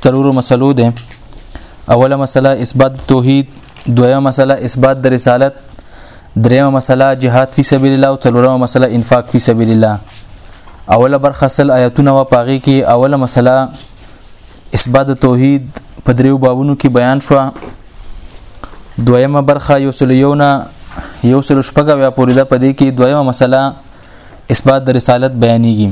څلورو مسلو ده اوله مسله اثبات توحید دویمه مسله اثبات د رسالت دریمه مسله جهاد فی سبیل الله او څلورمه مسله انفاق فی سبیل الله اوله برخه سل آیاتونه و پاغي کې اوله مسله اثبات توحید په دریو بابونو کې بیان شو دویمه برخه یو سل یو نه یو سل شپږه بیا پورې ده په دې کې دویمه مسله اثبات د رسالت بیانېږي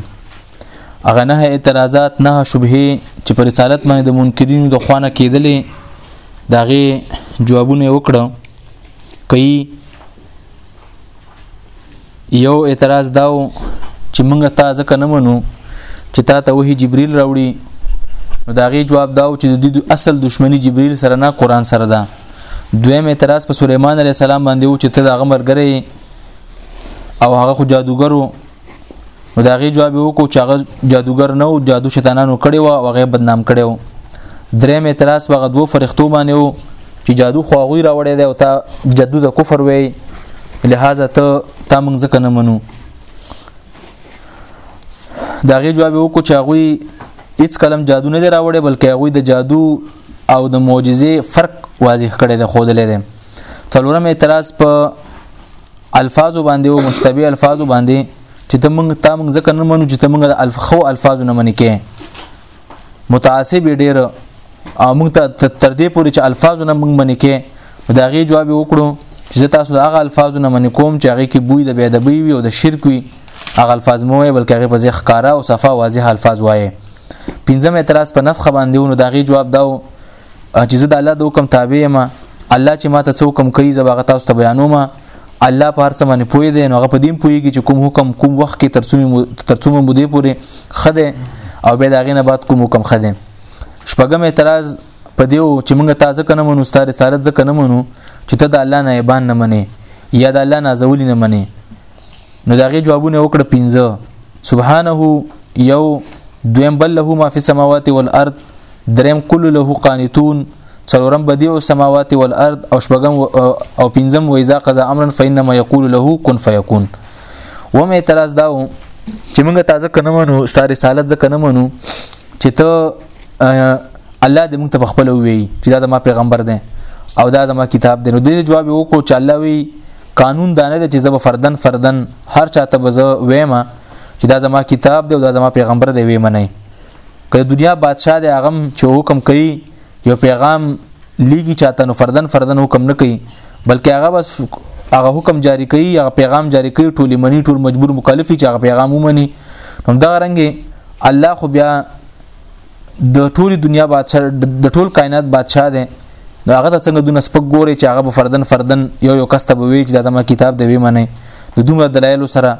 هغه نه اعتراضات نه شبهه چې پر رسالت باندې د منکرینو د خوانه کېدلې داغه جوابونه وکړو کوي یو اعتراض داو چې موږ تا ځکه نه منو چې تا ته وਹੀ جبريل راوړي نو داغه جواب داو چې د دې اصل دښمنی جبريل سره نه قران سره ده دویم اعتراض په سليمان عليه السلام باندې و چې ته دغه مرګره او هغه خو جادوګر وو نو دا غي جواب وکړو چې هغه جادوګر نه او جادو شیطانانو کړي و او هغه بدنام کړي و دریم اعتراض په غدو فرښتو باندې وو چې جادو خو غوي راوړی دی او تا جادو د کفر وی لہذا ته تا موږ ځکه نه منو دا غي جواب وکړو چې هغه هیڅ کلم جادو نه دی راوړی بلکې هغه د جادو او د معجزې فرق واضح کړي د خود لیدل څلورم اعتراض په الفاظ باندې او مشتبه الفاظ باندې چې ته مونږ تا مونږ ځکه نه منو چې ته مونږ د الف خو الفاظ نه منې کې متعصب ډېر مونږ ته تر دې پورې چې الفاظ نه مونږ منې کې دا غي جواب وکړو چې زه تاسو د هغه الفاظ نه منې کوم چې هغه کې بوی د بيدبي وي او د شرک وي هغه الفاظ مو وي بلکې هغه په ځخ کارا او صفه واضح الفاظ وایي پنځم اعتراض په نسخه باندې ونو دا غي جواب داو چې زه د الله د حکم تابع یم الله چې ماته څو حکم کوي زه هغه تاسو ته بیانوم الله په هر څه باندې پوي دی نو هغه په دې پويږي چې کوم حکم کوم وخت کې ترڅومه ترڅومه مودې پورې خده او به دا غینه بعد کوم حکم خده شپږم اعتراض په دیو چې موږ تازه کنه مونږ ستاره رسالت ځکه نه مونږ چې ته د الله نه ایبان نه منې یا د الله نه زولي نه منې نو داغه جوابونه وکړه پنځه سبحانه یو دویم بل له ما فی السماوات والارض دریم کل له قانتون څلورم بدیع السماوات والارض او شپږم او پنځم و اذا قضا امرا فانما یقول له کن فیکون و مې اعتراض داو چې موږ تازه کنه منو ستاره رسالت ځکه نه منو چې ته الله دې موږ ته خپل وی چې دا زما پیغمبر دی او دا زما کتاب دی نو دې جواب وکړو چې الله وی قانون دا نه دی چې زه به فردن فردن هر چاته به زه ویم چې دا زما کتاب دی او دا زما پیغمبر دی ویم نه که دنیا بادشاه دی هغه چې حکم کوي یو پیغام لیږي چاته نو فردن فردن حکم نه کوي بلکې هغه بس هغه حکم جاری کوي هغه پیغام جاری کوي ټول منی ټول مجبور مکلفي چې هغه پیغام ومني نو دا رنګه الله خو بیا د ټولي دنیا بادشاہ د ټول کائنات بادشاہ دی نو هغه څنګه دونه سپک ګوري چې هغه فردن فردن یو یو کس ته به وی چې دا زما کتاب دی وی منه د دومره دلایل سره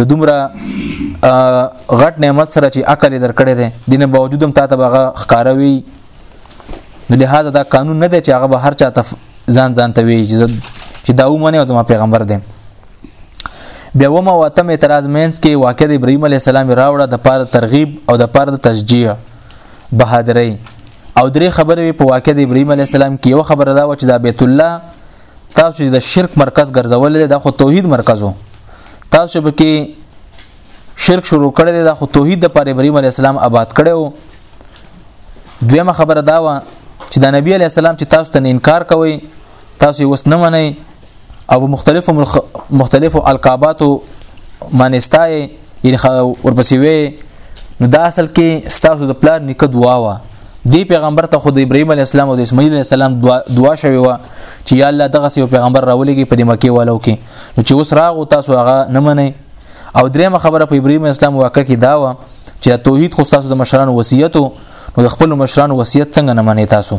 د دومره غټ نعمت سره چې عقل درکړي دي دینه باوجود هم تاسو به ښکاروي نو لهدا دا قانون نه دی چې هغه به هر چاته ځان ځان ته وی چې دا ومنه او زما پیغمبر دی بیا و ما واتم اعتراض مینس کې واقع د ابراهیم علی السلام راوړه د پاره ترغیب او د پاره تشجیع بهادرۍ او درې خبرې په واقع د ابراهيم عليه السلام کې یو خبره دا و چې دا بیت الله تاسو د شرک مرکز ګرځول دي دا خو توحید مرکز وو تاسو به کې شرک شروع کړی دی دا خو توحید د پر ابراهيم عليه السلام آباد کړو دویمه خبره دا و چې دا نبی عليه السلام چې تاسو ته انکار کوي تاسو وس نه منئ او مختلفو ملخ... مختلفو القاباتو مانستای ورپسې وي نو دا اصل کې ستاسو د پلار نیکه دعا وا دی پیغمبر ته خود ابراهيم عليه السلام او د اسماعیل عليه السلام دعا, دعا شوی و چې یا الله دغه سیو پیغمبر راولېږي په دې مکه والو کې نو چې اوس راغو تاسو هغه نه منئ او درېمه خبره په ابراهيم اسلام واقع کې دا و چې توحید خو تاسو د مشرانو وصیت نو د خپل مشرانو وصیت څنګه نه منې تاسو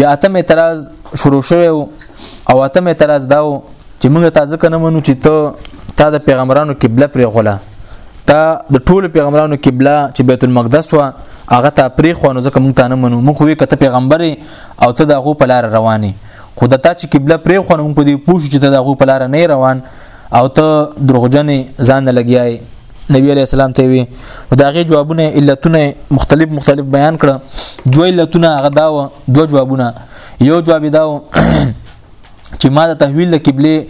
بیا اتم اعتراض شروع شوی او اتم اعتراض داو چې موږ تاسو کنه منو چې ته تا د پیغمبرانو قبله پرې غوله تا د ټولو پیغمبرانو قبله چې بیت المقدس و هغه ته پرې خو نو ځکه موږ ته نه منو موږ وی کته پیغمبر او ته دغه په لار رواني خو د تا چې قبله پرې خو نو موږ په دې پوښتنه چې ته دغه په لار نه روان او ته دروغجنې ځان لګیای نبی علی السلام ته وی او دا غي جوابونه علتونه مختلف مختلف بیان کړه دوه علتونه هغه دا و دوه جوابونه یو جواب دا و چې ما د تحویل د قبله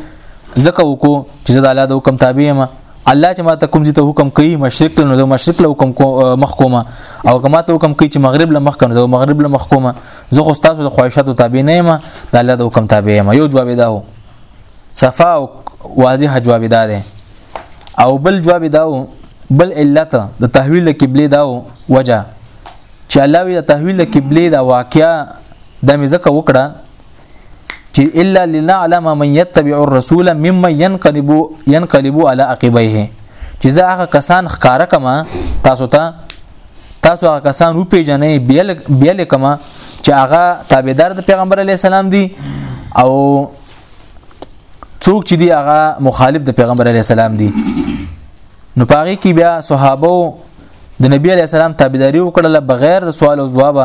زکه وکړو چې زه د الله د حکم تابع یم الله چې ما ته کوم ځته حکم کوي مشرق له نو مشرق له حکم مخ کومه او کما ته حکم کوي چې مغرب له مخ کوم زه مغرب له مخ کومه زه خو تاسو د خواهشاتو تابع نه یم د الله د حکم تابع یم یو جواب دا و صفا او واضح جواب دا دی او بل جواب داو بل علت د تحویل قبله داو وجه چې الله وی د تحویل قبله دا واقعیا د مزکه وکړه چې الا لنعلم من يتبع الرسول ممن ينقلب ينقلب على عقبيه چې زه هغه کسان ښکارا کما تاسو ته تاسو هغه کسان وو پیژنې بیل بیل کما چې هغه تابعدار د پیغمبر علی السلام دي او څوک چې دی هغه مخالف د پیغمبر علی السلام دی نو پاره کې بیا صحابه د نبی علی السلام تابعداري وکړه بغیر د سوال او جواب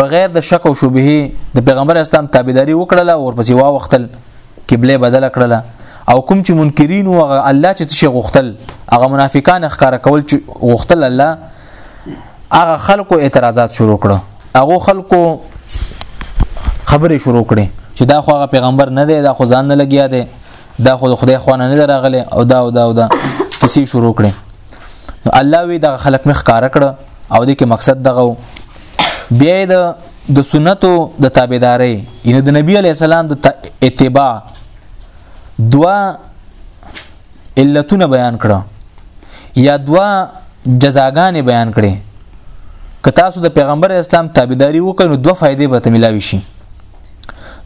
بغیر د شک او شبهه د پیغمبر اسلام تابعداري وکړه او ورپسې وا وختل قبله بدل کړله او کوم چې منکرین او الله چې شي غختل هغه منافقان ښکارا کول چې غختل الله هغه خلکو اعتراضات شروع کړو هغه خلکو خبرې شروع کړې چې دا خو هغه پیغمبر نه دی دا خو ځان نه لګیا دی دا خو د خدای خوانه نه راغلی او دا او دا او دا کیسې شروع کړې نو الله وی دا خلک مخ کار کړ او دې کې مقصد دغه بیا د د سنتو د تابعداري ان د نبی علی السلام د اتباع دوا علتونه بیان کړه یا دوا جزاګانې بیان کړي که تاسو د پیغمبر اسلام تابعداري وکړئ نو دوه فائدې به تملاوي شي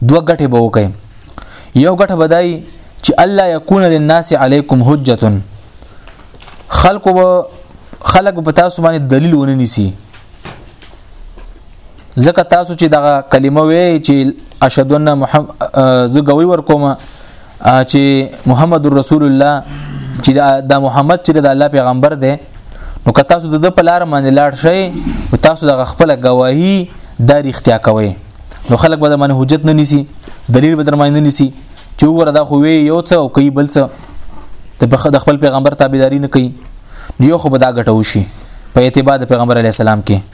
دوه ګټې به وکړي یو ګټه بدای چې الله یکون للناس علیکم حجه خلق خلق په تاسو باندې دلیل ونه نیسی ځکه تاسو چې دغه کلمه وی چې اشهد ان محمد زګوي ورکوم چې محمد رسول الله چې دا محمد چې د الله پیغمبر دی نو که تاسو د په لار باندې لاړ شئ او تاسو د خپل گواهی د اړتیا کوي نو خلک به د من حجت نه نیسی دلیل به درمای نه نیسی چې وګوره دا خو وی یو څه او کوي بل څه د خپل پیغمبر تابعداري نه کوي یو خو به دا ګټو شي په اتباع د پیغمبر علی السلام کې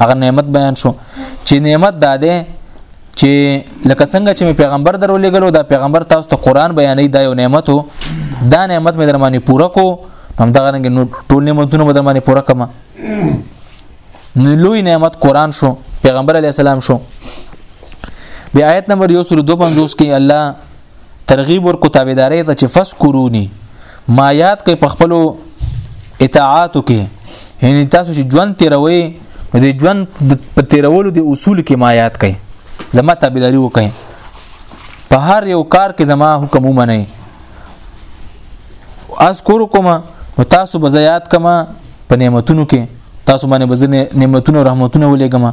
هغه نعمت بیان شو چې نعمت دا ده چې لکه څنګه چې پیغمبر درولېګلو دا پیغمبر تاسو ته قران بیانې دا یو نعمت وو دا نعمت مې درمانه پوره کو هم دا غرنګ نو ټول نعمتونه مې درمانه پوره کما نو لوی نعمت قران شو پیغمبر علی السلام شو بیا آیت نمبر 152 کې الله ترغیب ورکو تابعداري ته چې فذكروني ما یاد کړئ په خپل اطاعاتو کې یعنی تاسو چې ژوند تیروي نو د ژوند په تیرولو د اصول کې ما یاد کړئ زما تابعداري وکړئ په هر یو کار کې زما حکم ومنئ اذکرکم نو تاسو به زیات کما په نعمتونو کې تاسو باندې بزنه نعمتونه رحمتونه ولېګم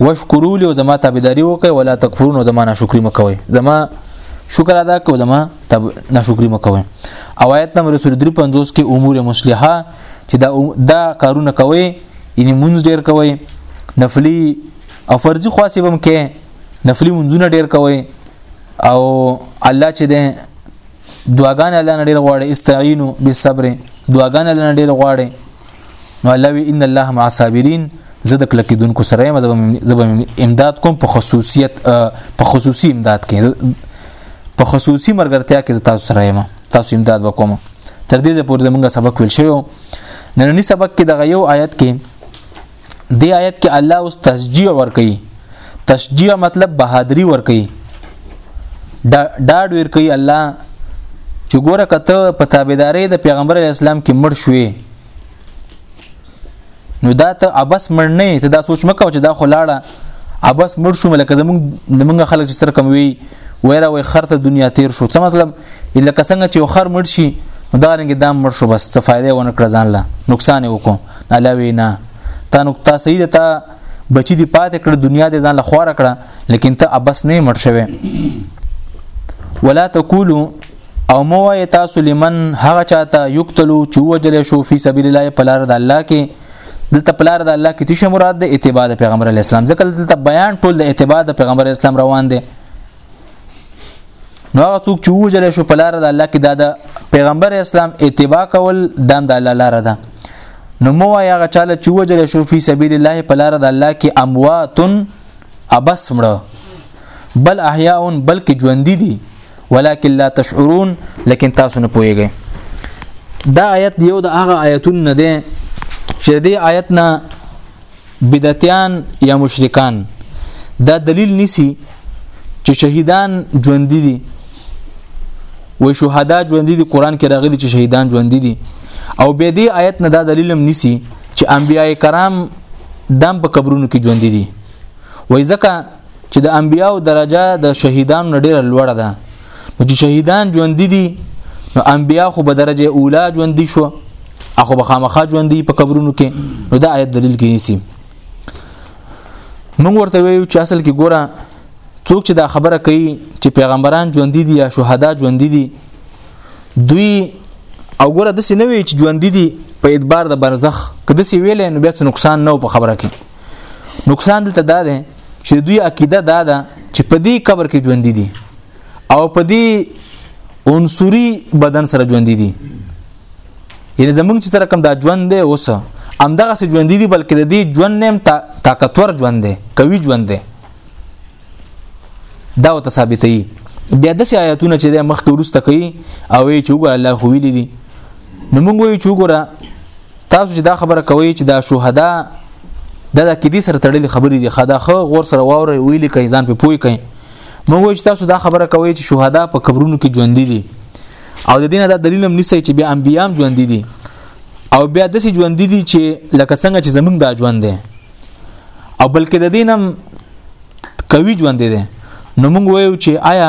وشکرو له زما تابعداري وکي ولا تکفرون زما ناشکری مکوي زما شکر ادا کو زما تب ناشکری مکوي او آیت نمبر 350 کې امور مصلحه چې دا دا کارونه کوي یعنی مونږ ډیر کوي نفلی او فرضي خاصه بم کې نفلی مونږونه ډیر کوي او الله چې ده دعاګان الله نړۍ غواړي استعینو بالصبر دعاګان الله نړۍ غواړي نو الله وی ان الله مع صابرین زه د کلکیدونکو سره یم زه به امداد کوم په خصوصیت په خصوصي امداد کې په خصوصي مرګرتیا کې تاسو سره یم تاسو امداد وکوم تر دې پورې د موږ سبق ویل شوی نننی سبق کې دغه یو آیت کې دی آیت کې الله اوس تسجیع ور کوي تشجیع مطلب بهادری ورکي ډاډ ور کوي الله چې ګوره کته په تابعداري د پیغمبر اسلام کې مړ شوې نو دا ته ابس مړ نه ته دا سوچ مکو چې دا خلاړه ابس مړ شوم لکه زمونږ زمونږ خلک چې سر کم وي ویرا وي خرته دنیا تیر شو څه مطلب لکه څنګه چې خر مړ شي دا رنګ دام مړ شو بس څه فائدې ونه کړ ځان لا نقصان وکړو علاوه نه تا نقطه صحیح ده بچی دی پاتې کړ دنیا دې ځان له خوره کړه لیکن ته ابس نه مړ شوی ولا تقولو او مو وای تاسو لمن هغه چاته یقتلو چې وجل شو فی سبیل الله په لار د الله کې دلته په لار د الله کې څه مراد ده اتباع د پیغمبر اسلام ځکه دلته بیان ټول د اتباع د پیغمبر اسلام روان دي نو هغه څوک چې وجل شو په لار د الله کې دا د پیغمبر اسلام اتباع کول دام د الله لار ده نو مو یا هغه چاله چې وجل شو فی سبیل الله په لار د الله کې امواتن ابس مړه بل احیاء بلکې ژوند دي ولکن لا تشعرون لکن تاسو نه پوهیږئ دا آیت یو د هغه آیتون نه دی چې دې آیت نه بدعتيان یا مشرکان دا دلیل نیسی چې شهیدان ژوند دي و شهدا ژوند دي قران کې راغلي چې شهیدان ژوند دي او به دې آیت نه دا دلیل هم نیسی چې انبیای کرام دم په قبرونو کې ژوند دي وای ځکه چې د انبیاو درجه د شهیدانو ډیره لوړه ده نو چې شهیدان ژوند دي نو انبیا خو به درجه اوله ژوند دي شو اخو به خامخا ژوند دي په قبرونو کې نو دا آیت دلیل کې نیسی موږ ورته ویو چې اصل کې ګوره څوک چې دا خبره کوي چې پیغمبران ژوند دي یا شهدا ژوند دي دوی او ګوره د سینوي چې ژوند دي په اعتبار د برزخ کده سی ویلې نو بیا څه نقصان نه په خبره کې نقصان دلته دا ده چې دوی عقیده دا ده چې په دې قبر کې ژوند دي او په دې عنصري بدن سره ژوند دي یعنی زمونږ چې سره کوم دا ژوند دی اوس همدغه سره ژوند دي بلکې د دې ژوند نیم تا طاقتور ژوند دی قوي ژوند دی دا او ثابتې بیا د آیاتونه چې د مخ کې ورسته کوي او چې وګوره الله خو ویلي دي نو موږ وی چې وګوره تاسو چې دا خبره کوي چې دا شهدا دا د کدي سره تړلې خبرې دي خدا خو غور سره واوري ویلي کوي ځان په پوي کوي موږ چې تاسو دا خبره کوي چې شهدا په قبرونو کې ژوند دي او د دینه دا دلیل هم نسی چې بیا انبیام ژوند دي او بیا د سې ژوند دي چې لکه څنګه چې زمونږ دا ژوند دی او بلکې د دینم کوي ژوند دی نو موږ وایو چې آیا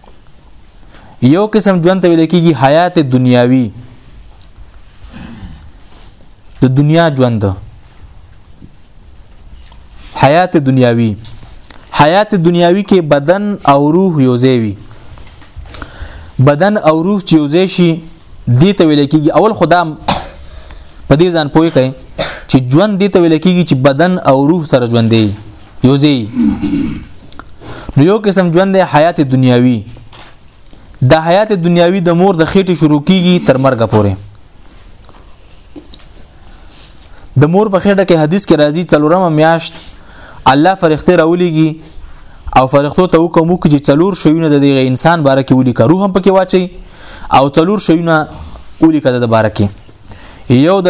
یو قسم ژوند ته ویل کېږي حیات دنیاوی د دنیا ژوند حیات دنیاوی حیات دنیاوی کې بدن او روح یوځای وي بدن او روح چې یوځای شي دې ته ویل کېږي اول خدام په دې ځان پوي کوي چې ژوند دې ته ویل کېږي چې بدن او روح سره ژوند دی یوزی نو یو قسم ژوند دی حیات دنیاوی د حیات دنیاوی د مور د خېټې شروع کیږي تر مرګ پورې د مور په خېټه کې حدیث کې راځي څلورم میاشت الله فرښتې راولېږي او فرښتو ته وکم وکړي چې څلور شیونه د دغه انسان باره کې ولي کارو هم پکې واچي او څلور شیونه ولي کده د باره کې یو د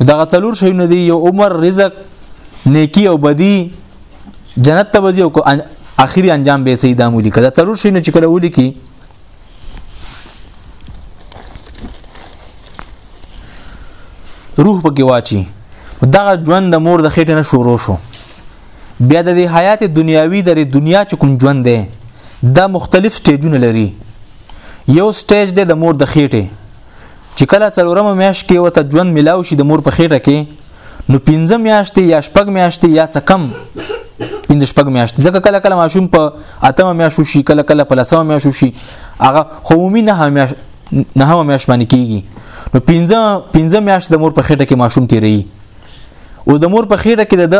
دغه څلور شیونه دي یو عمر رزق نیکی او بدی جنت ته وځي او اخري انجام به سي دامو لیکه دا څلور شیونه چې کله ولي کی روح پکې واچي دغه ژوند د مور د خېټې نه شروع شو بیا د حیات دنیاوی د دنیا چې کوم ژوند دی دا مختلف سټیجونه لري یو سټیج دی د مور د خېټې چې کله څلورمه میاشت کې وته ژوند ملاو شي د مور په خېټه کې نو پنځه میاشتې یا شپږ میاشتې یا څه کم پنځه شپږ میاشت ځکه کله کله ماشوم په اتمه میاشت شي کله کله په لسمه میاشت شي هغه قومي نه همیاش نه هم میاش باندې کیږي نو پنځه پنځه میاش د مور په خېټه کې ماشوم تیری او د مور په خېټه کې د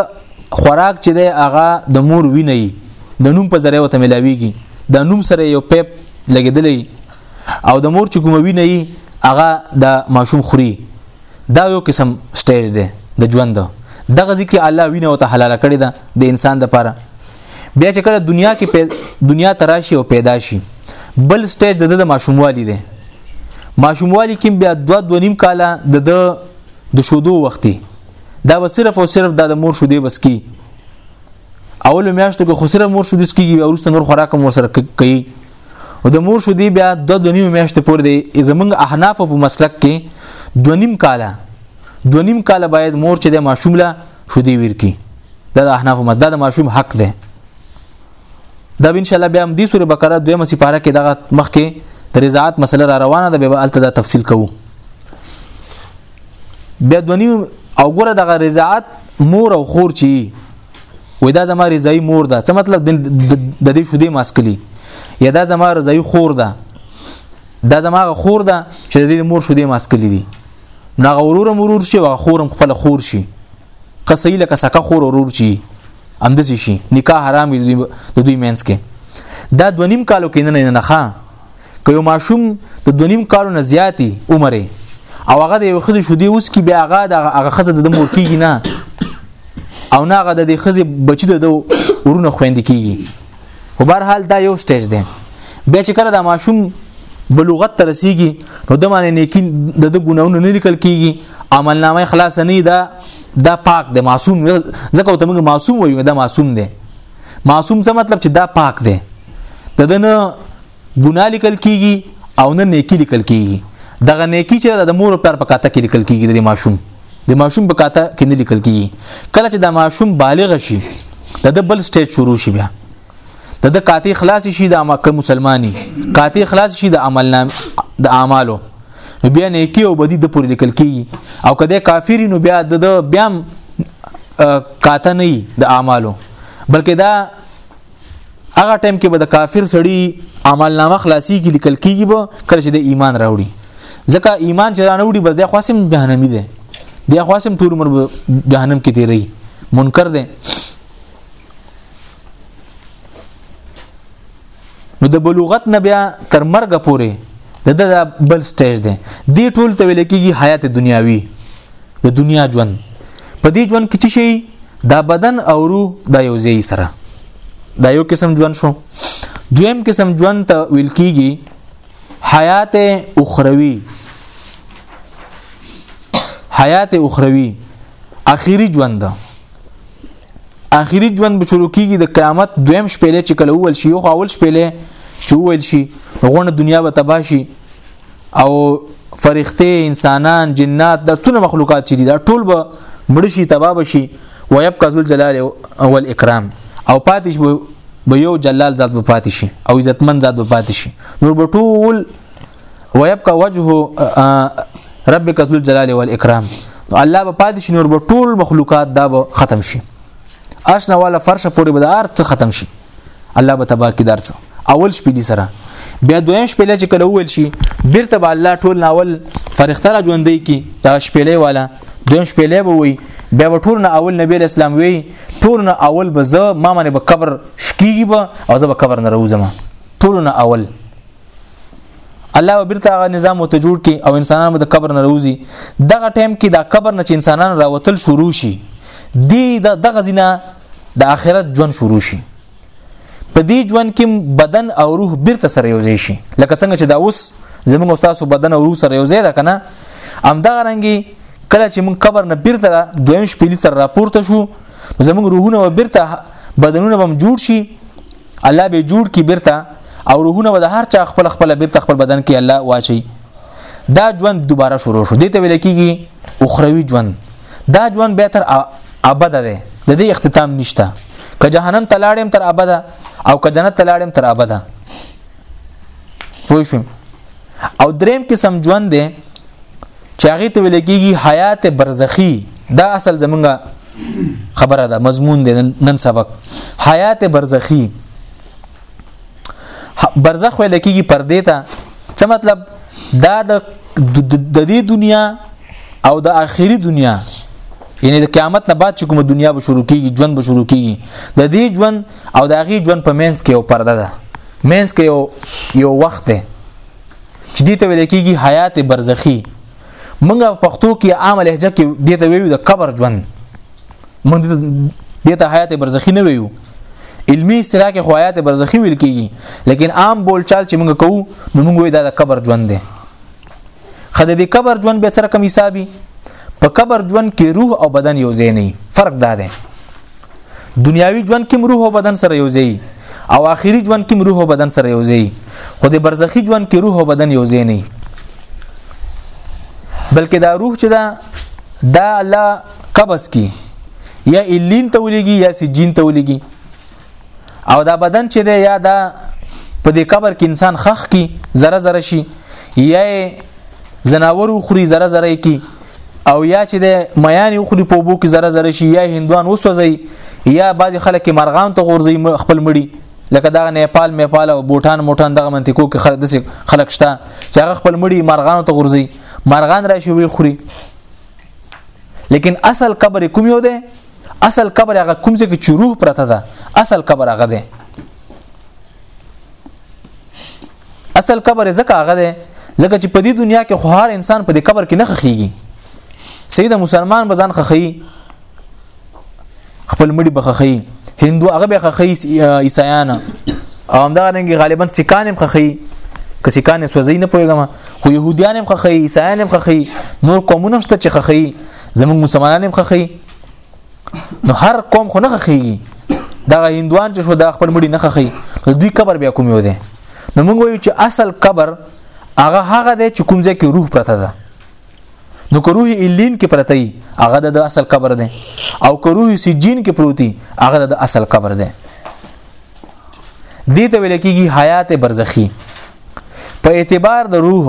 خوراک چې دی هغه د مور ویني د نوم په ذریعه وته ملاویږي د نوم سره یو پیپ لګیدلې او د مور چې کوم وینه یي هغه د ماشوم خوري دا یو قسم سټیج دی د ژوند دغه ځکه الله وینه او ته حلال کړی ده د انسان د پاره بیا چې کله دنیا کې پی... دنیا تراشي او پیدا شي بل سټیج د د ماشوموالي دی ماشوموالي کې بیا دو دو نیم کاله د د شودو وختي دا به صرف او صرف د مور شودې بس کی اول میاشتو کې خو صرف مور شودې سکیږي او ورسته نور خوراک مور سره کوي او د مور شودي بیا د دنیو میاشتې پورې دی زمونږ احناف په مسلک کې دونیم کاله دونیم کاله باید مور چې د ماشوم له شودي ورکی دا د احناف مس دا د ماشوم حق دی دا ان شاء الله بیا هم د سوره بقره دویمه سپاره کې دغه مخکې د رضاعت مسله را روانه ده به الته دا تفصیل کوو بیا دونی او ګوره دغه رضاعت مور او خور چی وې دا زما رضای مور ده څه مطلب د دې شودې ماسکلی یا دا زما رضای خور ده دا زما خور ده چې د دې مور شودې ماسکلی دي نا غورور مرور شي او خورم خپل خور شي قصې لکه سکه خور ورور شي امدسي شي نکاح حرام دي د دوی مینس کې دا دونیم کالو کې نه نه ښه که یو ماشوم د دونیم کالو نه زیاتی عمر او هغه د یو خزه شو دی اوس کې بیا هغه د هغه خزه د مور کیږي نه او نه هغه د خزه بچی د ورونه خويند کیږي خو بهر حال دا یو سټیج دی بیا چې کله دا ماشوم بلوغت ته رسیږي نو د معنی نیکی د د ګناونو نه لیکل کیږي عمل نامه خلاص نه دا دا پاک دی معصوم ځکه ته موږ معصوم وایو دا معصوم دی معصوم څه مطلب چې دا پاک دی د دنه ګناه لیکل کیږي او نه نیکی لیکل کیږي دغه نیکی چې د مور او پلار په کاته کې لیکل کیږي د ماشوم د ماشوم په کاته کې نه لیکل کیږي کله چې د ماشوم بالغ شي د د بل سټیج شروع شي بیا د د کاته خلاص شي د امکه مسلمانی کاته خلاص شي د عمل نام د اعمالو بیا نیکی او بدی د پور لیکل کیږي او کله کافر نو بیا د بیا کاته نه د اعمالو بلکې دا هغه ټیم کې به د کافر سړی عمل نامه خلاصي کې لیکل کیږي به کله چې د ایمان راوړي ځکه ایمان چې رانه وړي بس د خاصم جهنمی دی د خاصم ټول عمر جهنم کې دی رہی منکر دی نو د بلوغت نه بیا تر مرګ پورې د د بل سټیج دی دی ټول ته ویل کېږي حیات دنیاوی د دنیا ژوند په دې ژوند کې څه شي دا بدن او روح دا یو ځای سره دا یو قسم ژوند شو دویم قسم ژوند ته ویل کیږي حیات اخروی حیات اخروی اخیری ژوند ده اخیری ژوند به شروع کیږي د قیامت دویم شپېلې چې کله اول شي او اول شپېلې چې اول شي غونه دنیا به تباه شي او فرښتې انسانان جنات د ټول مخلوقات چې دي دا ټول به مړ شي تباہ شي ويبقى ذل جلال او الاکرام او پاتش به یو جلال ذات به پاتې شي او عزتمن ذات به پاتې شي نور به ټول ويبقى وجه ربک ذل جلال او الاکرام الله به پاتې شي نور به ټول مخلوقات دا به ختم شي اشنا والا فرشه پورې به د ارت ختم شي الله به تبا کی درس اول شپې دي سره بیا دویم شپې چې کله وول شي بیرته به الله ټول ناول فرښتہ را ژوندې کی دا شپې والا دویم شپې به وي بیا به ټول نه اول نبی اسلام وي ټول نه اول به زه ما باندې به قبر شکیږي به او زه به قبر نه روزم ټول نه اول الله وبرته هغه نظام وته جوړ کی او انسانان به د قبر نه روزي دغه ټیم کې دا قبر نه چې انسانان راوتل شروع شي دی دغه زینه د آخرت ژوند شروع شي په دې ژوند کې بدن او روح بیرته سره یوځای شي لکه څنګه چې دا اوس زموږ استاد بدن او روح سره یوځای ده کنه امدا رنګي کله چې موږ قبر نه بیرته دویم شپېلی سره راپورته شو زموږ روحونه و بیرته بدنونه بم جوړ شي الله به جوړ کی بیرته او روحونه به د هر چا خپل خپل بیرته خپل بدن کې الله واچي دا ژوند دوباره شروع شو دته ویل کیږي اخروی ژوند دا ژوند به تر ابد ده د دې اختتام نشته که جهنم ته لاړم تر ابد او که جنت ته لاړم تر ابد پوه شو او دریم قسم ژوند دی چې هغه ته ویل کېږي حیات برزخی دا اصل زمونږه خبره ده مضمون دی نن سبق حیات برزخی برزخ ویل کېږي پردې ته څه مطلب دا د د دې دنیا او د آخري دنیا یعنی د قیامت نه بعد چې کومه دنیا به شروع کیږي ژوند به شروع کیږي د دې ژوند او د هغې ژوند په مینس کې یو پرده ده مینس کې یو یو وخت دی چې دې ته ویل کېږي حیات برزخی منګه په پښتو کې عامه لهجه کې دې ته ویو د قبر ژوند موږ دې ته حیات برزخی نه ویو علمی اصطلاح کې خو حیات برزخی ویل کیږي لیکن عام بولچال چې موږ کوو نو موږ وایو دا د قبر ژوند دی خدای دې قبر ژوند به سره کوم حسابي په قبر ژوند کې روح او بدن یو ځای نه فرق دا دی دنیاوی ژوند کې روح او بدن سره یو ځای او آخري ژوند کې روح او بدن سره یو ځای خو د برزخی ژوند کې روح او بدن یو ځای نه بلکې دا روح چې دا دا الله قبض کی یا الین ته ولېږي یا سجین ته ولېږي او دا بدن چې دی یا دا په دې قبر کې انسان خخ کی زره زره شي یا زناور وخوري زره زره کی او یا چې د میان وخوري په بو کې زره زره شي یا هندوان وسوځي یا بعضی خلک مرغان ته غورځي خپل مړي لکه دا نیپال میپال او بوټان موټان دغه منطقو کې خلک دسي خلک شته چې هغه خپل مړي مرغان ته غورځي مرغان راشي وي خوري لیکن اصل قبر کوم یو دی اصل قبر هغه کوم ځای کې چې روح پرته ده اصل قبر هغه ده اصل قبر ځکه هغه ده ځکه چې په دې دنیا کې خو هر انسان په دې قبر کې نه خخېږي سید مسلمان به ځان خخې خپل مړي به خخې هندو هغه به خخې عیسایانه او همدا رنګ غالبا سکان هم خخې که سکان سوځي نه پويګم خو يهوديان هم خخې عیسایان هم خخې نور قومونه هم شته چې خخې زموږ مسلمانان هم خخي نو هر قوم خو نه خخيږي دا هندوان چې شو دا خپل مړي نه خخي دوی قبر بیا کوم یو دی نو موږ وایو چې اصل قبر هغه هغه دی چې کوم ځای کې روح پرته ده نو که روح الین کې پرته وي هغه د اصل قبر دی او که روح سجین کې پروتي هغه د اصل قبر دی دې ته ویل کېږي حیات برزخی په اعتبار د روح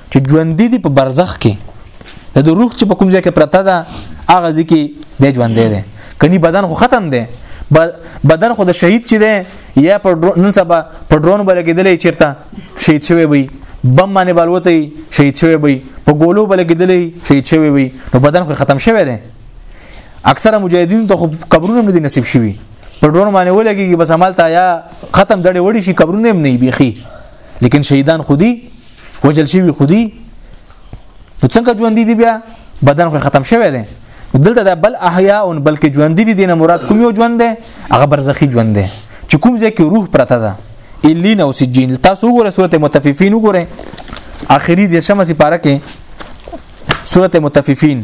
چې ژوندې دي په برزخ کې د روح چې په کوم ځای کې پرته ده هغه ځکه د ژوندې ده کني بدن خو ختم ده بدن خو د شهید چې ده یا پر نن سبا پر ډرون بلګیدلې چیرته شهید شوی وي بم باندې بالوته شهید شوی وي په ګولو بلګیدلې شهید شوی وي نو بدن خو ختم شوی دی اکثره مجاهدین ته قبرونه نه دي نصیب شوي په ډرون باندې ولګي بس عمل تا یا ختم دړې وړي شي قبرونه هم نه بيخي لیکن شهیدان خودي وجل شوی خودي نو څنګه ژوند دي بیا بدن خو ختم شوی دی دلته د بل احیا ان بلکې ژوند دي دینه مراد کوم یو ژوند دی هغه برزخی ژوند دی چې کوم ځای کې روح پرته ده الین او سجین تاسو وګوره سورته متففین وګوره اخري د شمه سپاره کې سورته متففین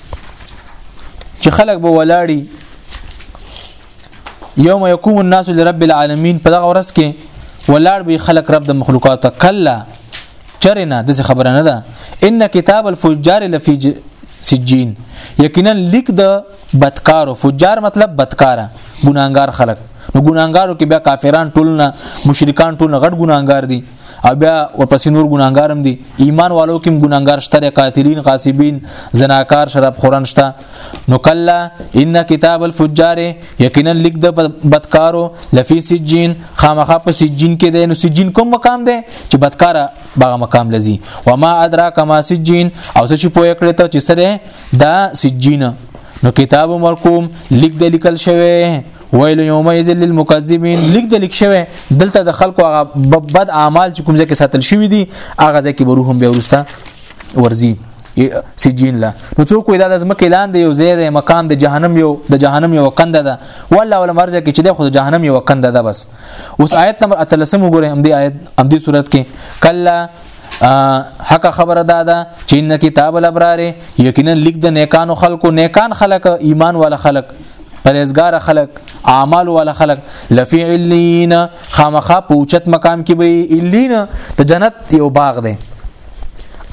چې خلک به ولاړی یوم یقوم الناس لرب العالمین په دغه ورځ کې ولاړ به خلک رب د مخلوقات کله چرنه د خبره نه ده ان کتاب الفجار لفی سجین یقینا لیک د بدکار او فجار مطلب بدکار ګناګار خلک نو ګناګارو کې بیا کافران ټولنه مشرکان ټولنه غټ ګناګار دي او بیا ورپسې نور ګناګارم دي ایمان والو کې ګناګار شته قاتلین غاصبین زناکار شراب خوران شته نو کلا ان کتاب الفجار یقینا لیک د بدکارو لفی سجین خامخا په سجین کې دی نو سجین کوم مقام دی چې بدکاره باغه مقام لذي وما ادراک ما سجین او څه چې پوهه کړی ته چې سره دا سجین نو کتاب مرقوم لیک د لیکل شوی ویل یومئذ للمکذبین لیک د لیک شوی دلته د خلکو هغه بد اعمال چې کوم ځکه ساتل شوی دي هغه ځکه به روحم بیا ورسته ورزي سجین لا نو څوک وي دا د زمکه لاندې یو ځای دی مقام د جهنم یو د جهنم یو کند ده ولا ولا مرزه کې چې د خو د جهنم یو کند ده بس اوس آیت نمبر 13 وګوره هم دی آیت هم دی صورت کې کلا حق خبره ده ده چې ان کتاب الابرار یقینا لیک د نیکانو خلکو نیکان خلک ایمان والا خلک پرېزګار خلق اعمال ولا خلق لفی علین خامخا پوچت مقام کې به علین ته جنت یو باغ دی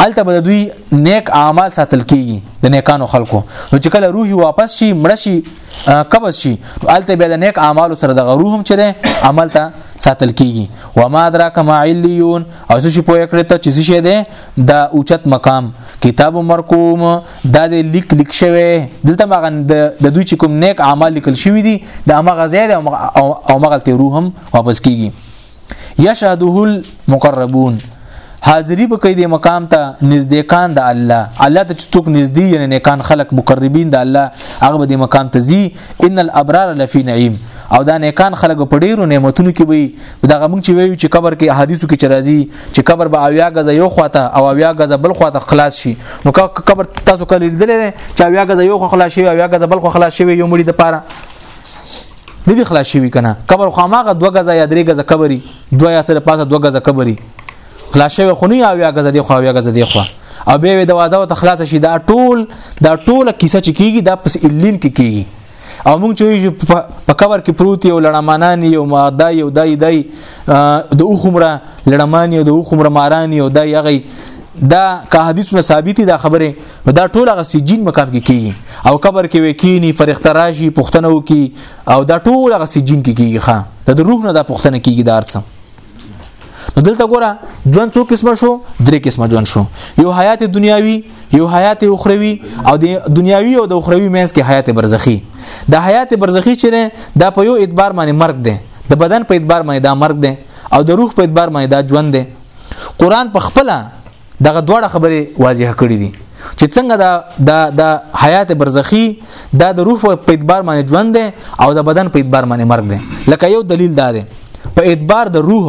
الته به دوی نیک اعمال ساتل کیږي د نیکانو خلکو نو چې کله روحي واپس شي مړ شي قبض شي الته به د نیک اعمالو سره د روح هم چره عمل ته ساتل کیږي و ما ادراک ما علیون او څه شي پوهه کړی ته چې څه شي ده د اوچت مقام کتاب مرقوم دا د لیک لیک شوی دلته مغه د دوی چې کوم نیک اعمال لیکل شوی دي د امغه زید او مغه ته روح هم واپس کیږي یشهده المقربون حاضری به کوي د مقام ته نزدېکان د الله الله ته چتوک نزدې یعنی نیکان خلق مقربین د الله هغه به د مقام ته زی ان الابرار لفی نعیم او دا نیکان خلق په ډیرو نعمتونو کې وي دغه مونږ چې ویو چې قبر کې احادیثو کې چرایي چې قبر به اویا غزه یو خواته او اویا غزه بل خواته خلاص شي نو قبر تاسو کله لیدل دي چې اویا غزه یو خلاص شي اویا غزه بل خلاص شي یو مړي د پاره نه دي خلاص شي کنه قبر خاماغه دوه غزه یا درې غزه قبري دوه یا سره پاسه دوه غزه قبري خلاص شي خو نه اویا غزه دی خو اویا غزه دی خو او به د وازه ته خلاص شي دا ټول دا ټوله کیسه چې کیږي دا پس علم کې کیږي او موږ چې په کور کې پروت یو لړمانان یو ماده یو دای دای د اوخمره لړمان یو د اوخمره ماران یو دای هغه دا که حدیثونه ثابت دا خبره دا ټول هغه سجین مکاف کې کیږي او قبر کې وکینی فرښتہ راشي پښتنو کې او دا ټول هغه سجین کې کیږي ښا د روح نه دا پښتنه کیږي دا ارڅم نو دلته ګوره ژوند څو قسمه شو درې قسمه ژوند شو یو حیات دنیاوی یو حیات اخروی او د دنیاوی او د اخروی مینس کې حیات برزخی د حیات برزخی چې دا په یو اعتبار باندې مرګ دی د بدن په اعتبار باندې دا مرګ دی او د روح په اعتبار باندې دا ژوند دی قران په خپل دغه دواړه خبرې واضح کړې دي چې څنګه دا د د حیات برزخی دا د روح په اعتبار باندې ژوند دی او د بدن په اعتبار باندې مرګ دی لکه یو دلیل دا دی په اعتبار د روح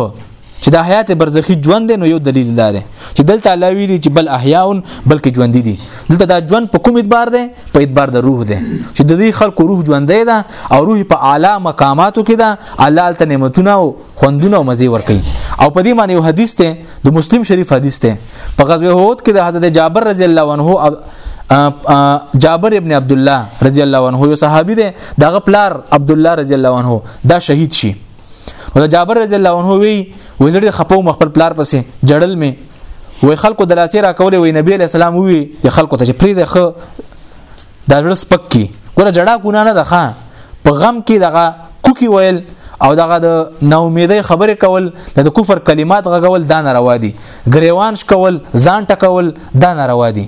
چې د حیات برزخی ژوند دی نو یو دلیل دا دی چې دلته الله ویلي چې بل احیاون بلکې ژوند دي دلته دا ژوند په کوم اعتبار دی په اعتبار د روح دی چې د دې خلکو روح ژوند دی دا او روح په اعلی مقاماتو کې دا الله تعالی نعمتونه او خوندونه او مزي ور کوي او په دې معنی یو حدیث ته د مسلم شریف حدیث ته په غزوه احد کې د حضرت جابر رضی الله عنه جابر ابن عبد الله رضی الله عنه یو صحابي دی دغه پلار عبد الله رضی الله عنه دا شهید شي او جابر رضی الله عنه وی وزړي خپو مخبل پلار پسې جړل می وای خلکو د لاسې را کولې وای نبی علی السلام وی د خلکو ته چې پری د خ دا جړ سپک کی ګوره جړه ګونه نه ده ښا په غم کې دغه کوکی ویل او دغه د ناامیدۍ خبرې کول د کفر کلمات غږول دا ناروا دي غریوان شکول ځان ټکول دا ناروا دي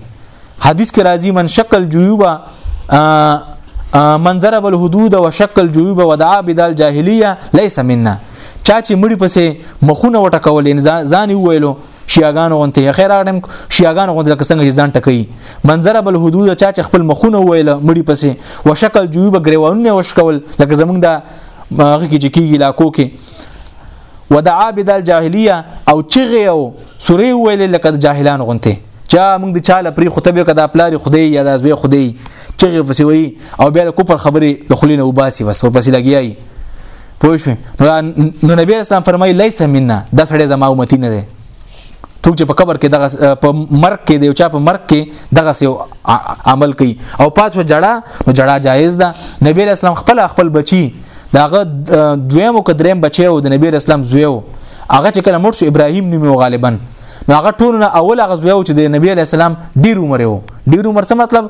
حدیث کې راځي من شکل جیوبا من ضرب الحدود وشکل جیوب ودعا بدال جاهلیه ليس منا چا چې مړی پسې مخونه وټکول ځان ویلو شیاګانو غونته یې خیر اړم شیاګانو غونته لکه څنګه ځان ټکې منظر بل حدود چا چې خپل مخونه ویل مړی پسې وشکل جوی به گریوانونه وشکول لکه زمونږ د هغه کې چې کیږي لاکو کې ودعا بدل جاهلیه او چغه او سوري ویل لکه د جاهلان غونته چا موږ د چاله پری خطبه کده پلار خدای یا د ازوی خدای چغه پسې وی او بیا د کوپر خبره د خلینو وباسي بس ورپسې لګیایي پوه شو نو نبی اسلام فرمایي لیس منا دا سړی زما امتی نه دی څوک چې په قبر کې دغه په مرګ کې دی او چا په مرګ کې دغه سیو عمل کوي او پاتو جړه نو جړه جایز ده نبی اسلام خپل خپل بچي داغه دویم او کدریم بچي او د نبی اسلام زویو هغه چې کله مرشد ابراهیم نومي غالبا نو هغه ټول نه اول هغه زویو چې د نبی اسلام ډیر عمر یو ډیر عمر څه مطلب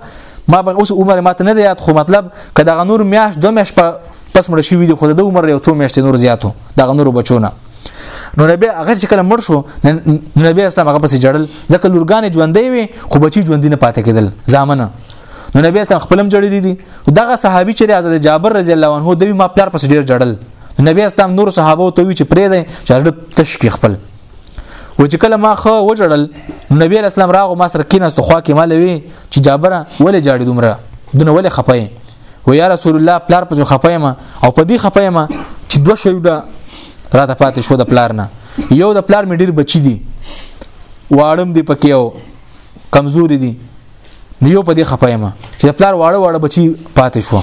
ما به اوس عمر ماته نه یاد خو مطلب کدا غنور میاش دو میاش په پس مړ شوی دی خو د عمر یو څو میاشتې نور زیاتو دغه نور بچونه نو نبی هغه چې کله مړ شو نبی اسلام هغه پسې جړل ځکه لورګانې ژوندې وي خو بچي ژوندې نه پاتې کېدل ځامنه نو نبی اسلام خپلم جړلې دي دغه صحابي چې حضرت جابر رضی الله عنه دوی ما پلار پسې ډیر جړل نبی اسلام نور صحابه ته وی چې پرې دی چې تشکی خپل و چې کله ما خو وجړل نبی اسلام راغو ما سره کیناست خو کې مالوي چې جابره ولې جاړي دومره دونه ولې خپای و یا رسول الله پلار په خپای ما او په دې خپای ما چې دوه شوی دا راته پاتې شو د پلار نه یو د پلار مې ډیر بچی دي واړم دی پکې او کمزوري دي نو یو په دې خپای ما چې د پلار واړه واړه بچی پاتې شو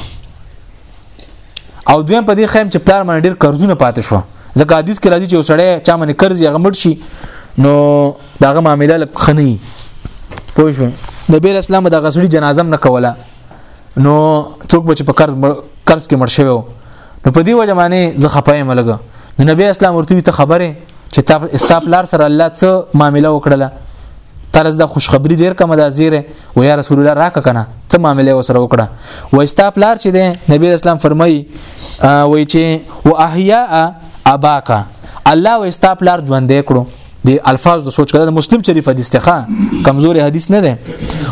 او دویم په دې خیم چې پلار باندې ډیر قرضونه پاتې شو ځکه حدیث کې راځي چې وسړی چا باندې قرض یې غمړ شي نو داغه معاملې لک خني پوه شو نبی اسلام د غسړي جنازه نه کوله نو څوک به چې په قرض قرض کې مړ شوی نو په دې وجه باندې زه خپایم لګ نو نبی اسلام ورته ته خبره چې تا ستا پلار سره الله څه معامله وکړله ترز د خوشخبری ډیر کم د زیره و یا رسول الله راک کنه څه معاملې وسره وکړه و استا پلار چې دی نبی اسلام فرمایي وای چې و احیا اباکا الله و استا پلار ژوند کړو دی الفاظ د سوچ کړه مسلم شریف حدیث ته کمزوري حدیث نه ده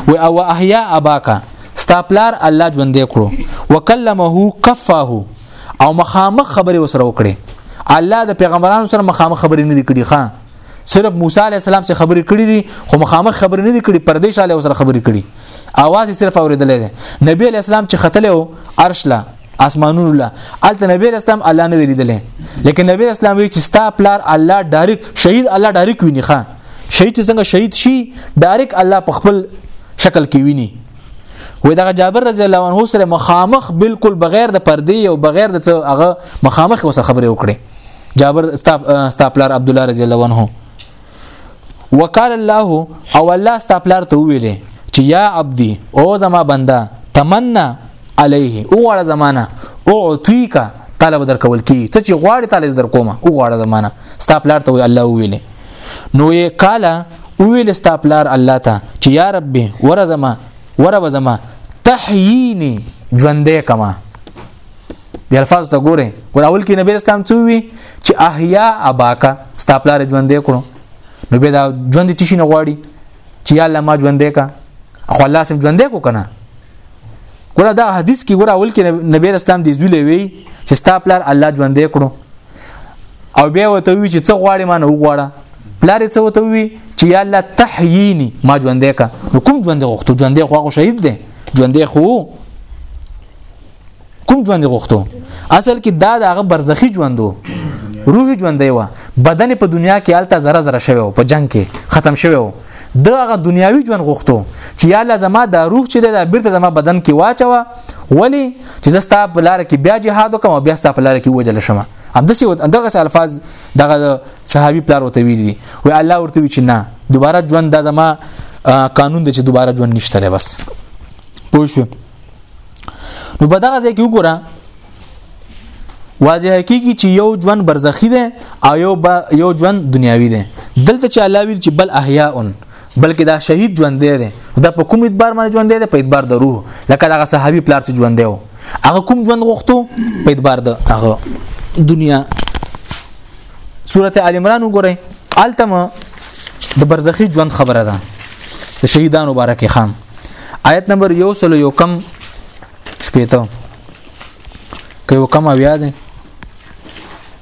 و او احیا اباکا ستا پلار الله ژوند کړو وکلمه کفاه او مخامخ خبرې وسره وکړي الله د پیغمبرانو سره مخامخ خبرې نه دي کړي ښا صرف موسی علی السلام سره خبرې کړې دي خو مخامخ خبرې نه دي کړي پردیش علی سره خبرې کړي اواز صرف اوریدلې ده نبی علی السلام چې ختلې او عرش لا اسمانونو لا الته نبی علی السلام الله نه ویلیدلې لیکن نبی علی السلام وی چې ستا پلار الله ډایرک شهید الله ډایرک ویني ښا شهید څنګه شهید شي ډایرک الله په خپل شکل کې ویني وې دغه جابر رضی الله عنه سره مخامخ بالکل بغیر د پردې او بغیر د څه هغه مخامخ وسره خبرې وکړي جابر استاپلار عبد الله رضی الله عنه وقال الله او الله استاپلار ته ویلې چې یا عبدي او زما بنده تمنا علیه او غړ زمانہ او عطیکا طلب درکول کی څه چې غواړي تعالی در کومه او غواړه زمانہ استاپلار ته الله ویلې نو یې قالا ویل ستا پلار الله ته چې یا رب ورزما ورب زما تحیینی ژوندې کما د الفاظ ته ګوره ګور اول کې نبی اسلام څو وی چې احیا اباکا ستا پلار ژوندې کړو نو به دا ژوند تشي نه غواړي چې یا الله ما ژوندې کا خو الله سم ژوندې کو کنه ګوره دا حدیث کې ګوره اول کې نبی اسلام دی زولې وی چې ستا پلار الله ژوندې کړو او بیا وته وی چې څه غواړي ما نه وغواړه پلار څه وته وی چې یا الله تحیینی ما ژوندې کا نو کوم ژوندې غوښتو ژوندې خو شهید دی ژوندې خو کوم ژوند غوښتو اصل کې دا دغه برزخی ژوندو روح ژوندې و بدن په دنیا کې الته زره زره شوی په جنگ کې ختم شوی و دغه دنیاوی ژوند غوښتو چې یا لازمه دا روح چې دا بیرته زما بدن کې واچوه ولی چې زه ستا په لار کې بیا جهاد وکم او بیا ستا په لار کې وجل شمه همداسې دغه الفاظ دغه صحابي پلار وته ویل دي وی الله ورته وی چې نه دوباره ژوند دا زما قانون دی چې دوباره ژوند نشته لري بس پوه شو نو په دغه ځای کې وګوره واضح کیږي چې یو ژوند برزخی دی او یو یو ژوند دنیاوی دی دلته چې الله ویل چې بل احیاء بلکې دا شهید ژوندې دی دا په کوم اعتبار باندې ژوندې دی په اعتبار د روح لکه دا صحابي پلار چې ژوندې و هغه کوم ژوند غوښتو په اعتبار د هغه دنیا سورته ال عمران وګورئ التم د برزخی ژوند خبره ده د شهیدانو بارکه خان آیت نمبر یو سلو یو کم شپیتو که یو کم اویا ده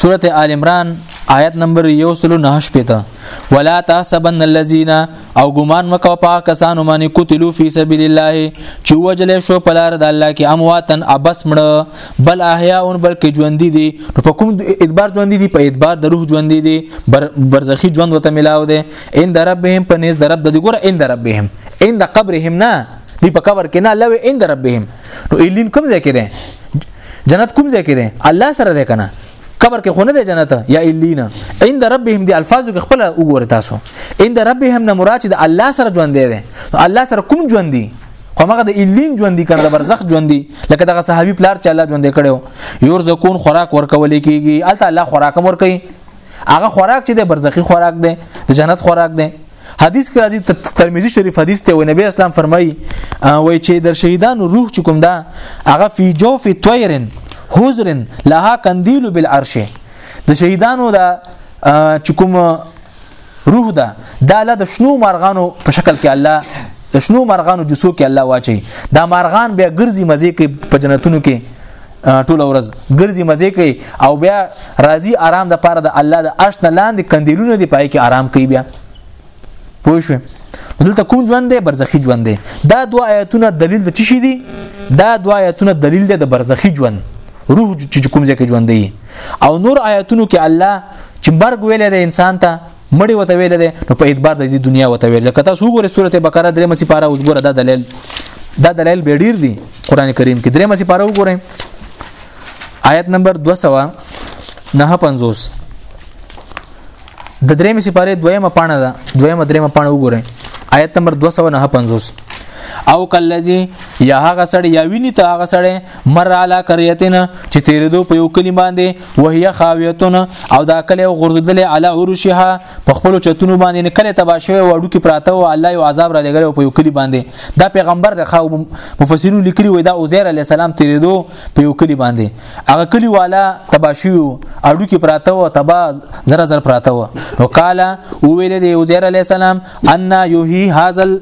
سورة آل عمران آیت نمبر یو سلو نهش پیتا ولا تحسبن الذين او ګمان مکو پا کسانو باندې قتلوا فی سبیل الله چې وجل شو په لار د الله کې امواتن ابس مړه بل احیاء بلکې ژوند دي نو په کوم ادبار ژوند دي په ادبار د روح ژوند دي بر برزخی ژوند وته ملاو دي ان دربهم پنيز درب د ګور ان دربهم ان د قبرهم نه دی په قبر کې نه الله وی عند ربهم نو الین کوم ځای کې ده جنت کوم ځای کې ده الله سره ده کنه قبر کې خونه ده جنت یا الین عند ربهم دی الفاظو کې خپل وګوره تاسو عند ربهم نه مراد چې د الله سره ژوند دی نو الله سره کوم ژوند دی خو هغه د الین ژوند دي کنه د برزخ ژوند دي لکه دغه صحابي پلار چې الله ژوند کړو یور زکون خوراک ورکول کیږي الته الله خوراک ورکي هغه خوراک چې د برزخي خوراک دی د جنت خوراک دی حدیث کې راځي ترمذی شریف حدیث ته نبی اسلام فرمایي وای چې د شهیدانو روح چې کوم دا هغه فی جوف طیرن حزرن لها قندیل بالعرش د شهیدانو دا چې کوم روح ده دا له د شنو مارغانو په شکل کې الله د شنو مارغانو جسو کې الله واچي دا مارغان بیا ګرځي مزه کې په جنتونو کې ټول ورځ ګرځي مزه کوي او بیا راضي آرام د پاره د الله د عرش نه لاندې کندیلونه دی پای کې آرام کوي بیا پوه شو دلته کوم ژوند دی برزخی ژوند دی دا دوا آیتونه دلیل د چی دي دا دوا آیتونه دلیل دی د برزخی ژوند روح چې کوم ځای کې ژوند دی او نور آیتونو کې الله چې مرګ ویل د انسان ته مړی وته ویل دی نو په اعتبار د دې دنیا وته ویل لکه تاسو وګورئ سورته بقره درې مسی پاره اوس ګوره دا دلیل دا دلیل به ډیر دي قران کریم کې درې مسی پاره وګورئ آیت نمبر 200 نه 50 د درې مسی پاره دویمه پانه ده دویمه دریمه پانه وګورئ آیت نمبر 200 نه 50 او کلذي یا هغه سړی یا ویني ته هغه سړی مر علا قريتنا چې تیرېدو په یو کلی باندې وهي خاویتونه او دا کلی او غرزدل علا عروشها په خپل چتونو باندې نه کلی تبا شوی وړو کې پراته او الله یو عذاب را لګل په یو کلی باندې دا پیغمبر د خاو مفسرینو لیکلي وي دا عزیر علی السلام تیرېدو په یو کلی باندې هغه کلی والا تبا شوی اړو کې پراته او تبا زره زر پراته و نو قال او ویل دی عزیر علی السلام ان یحیی هاذل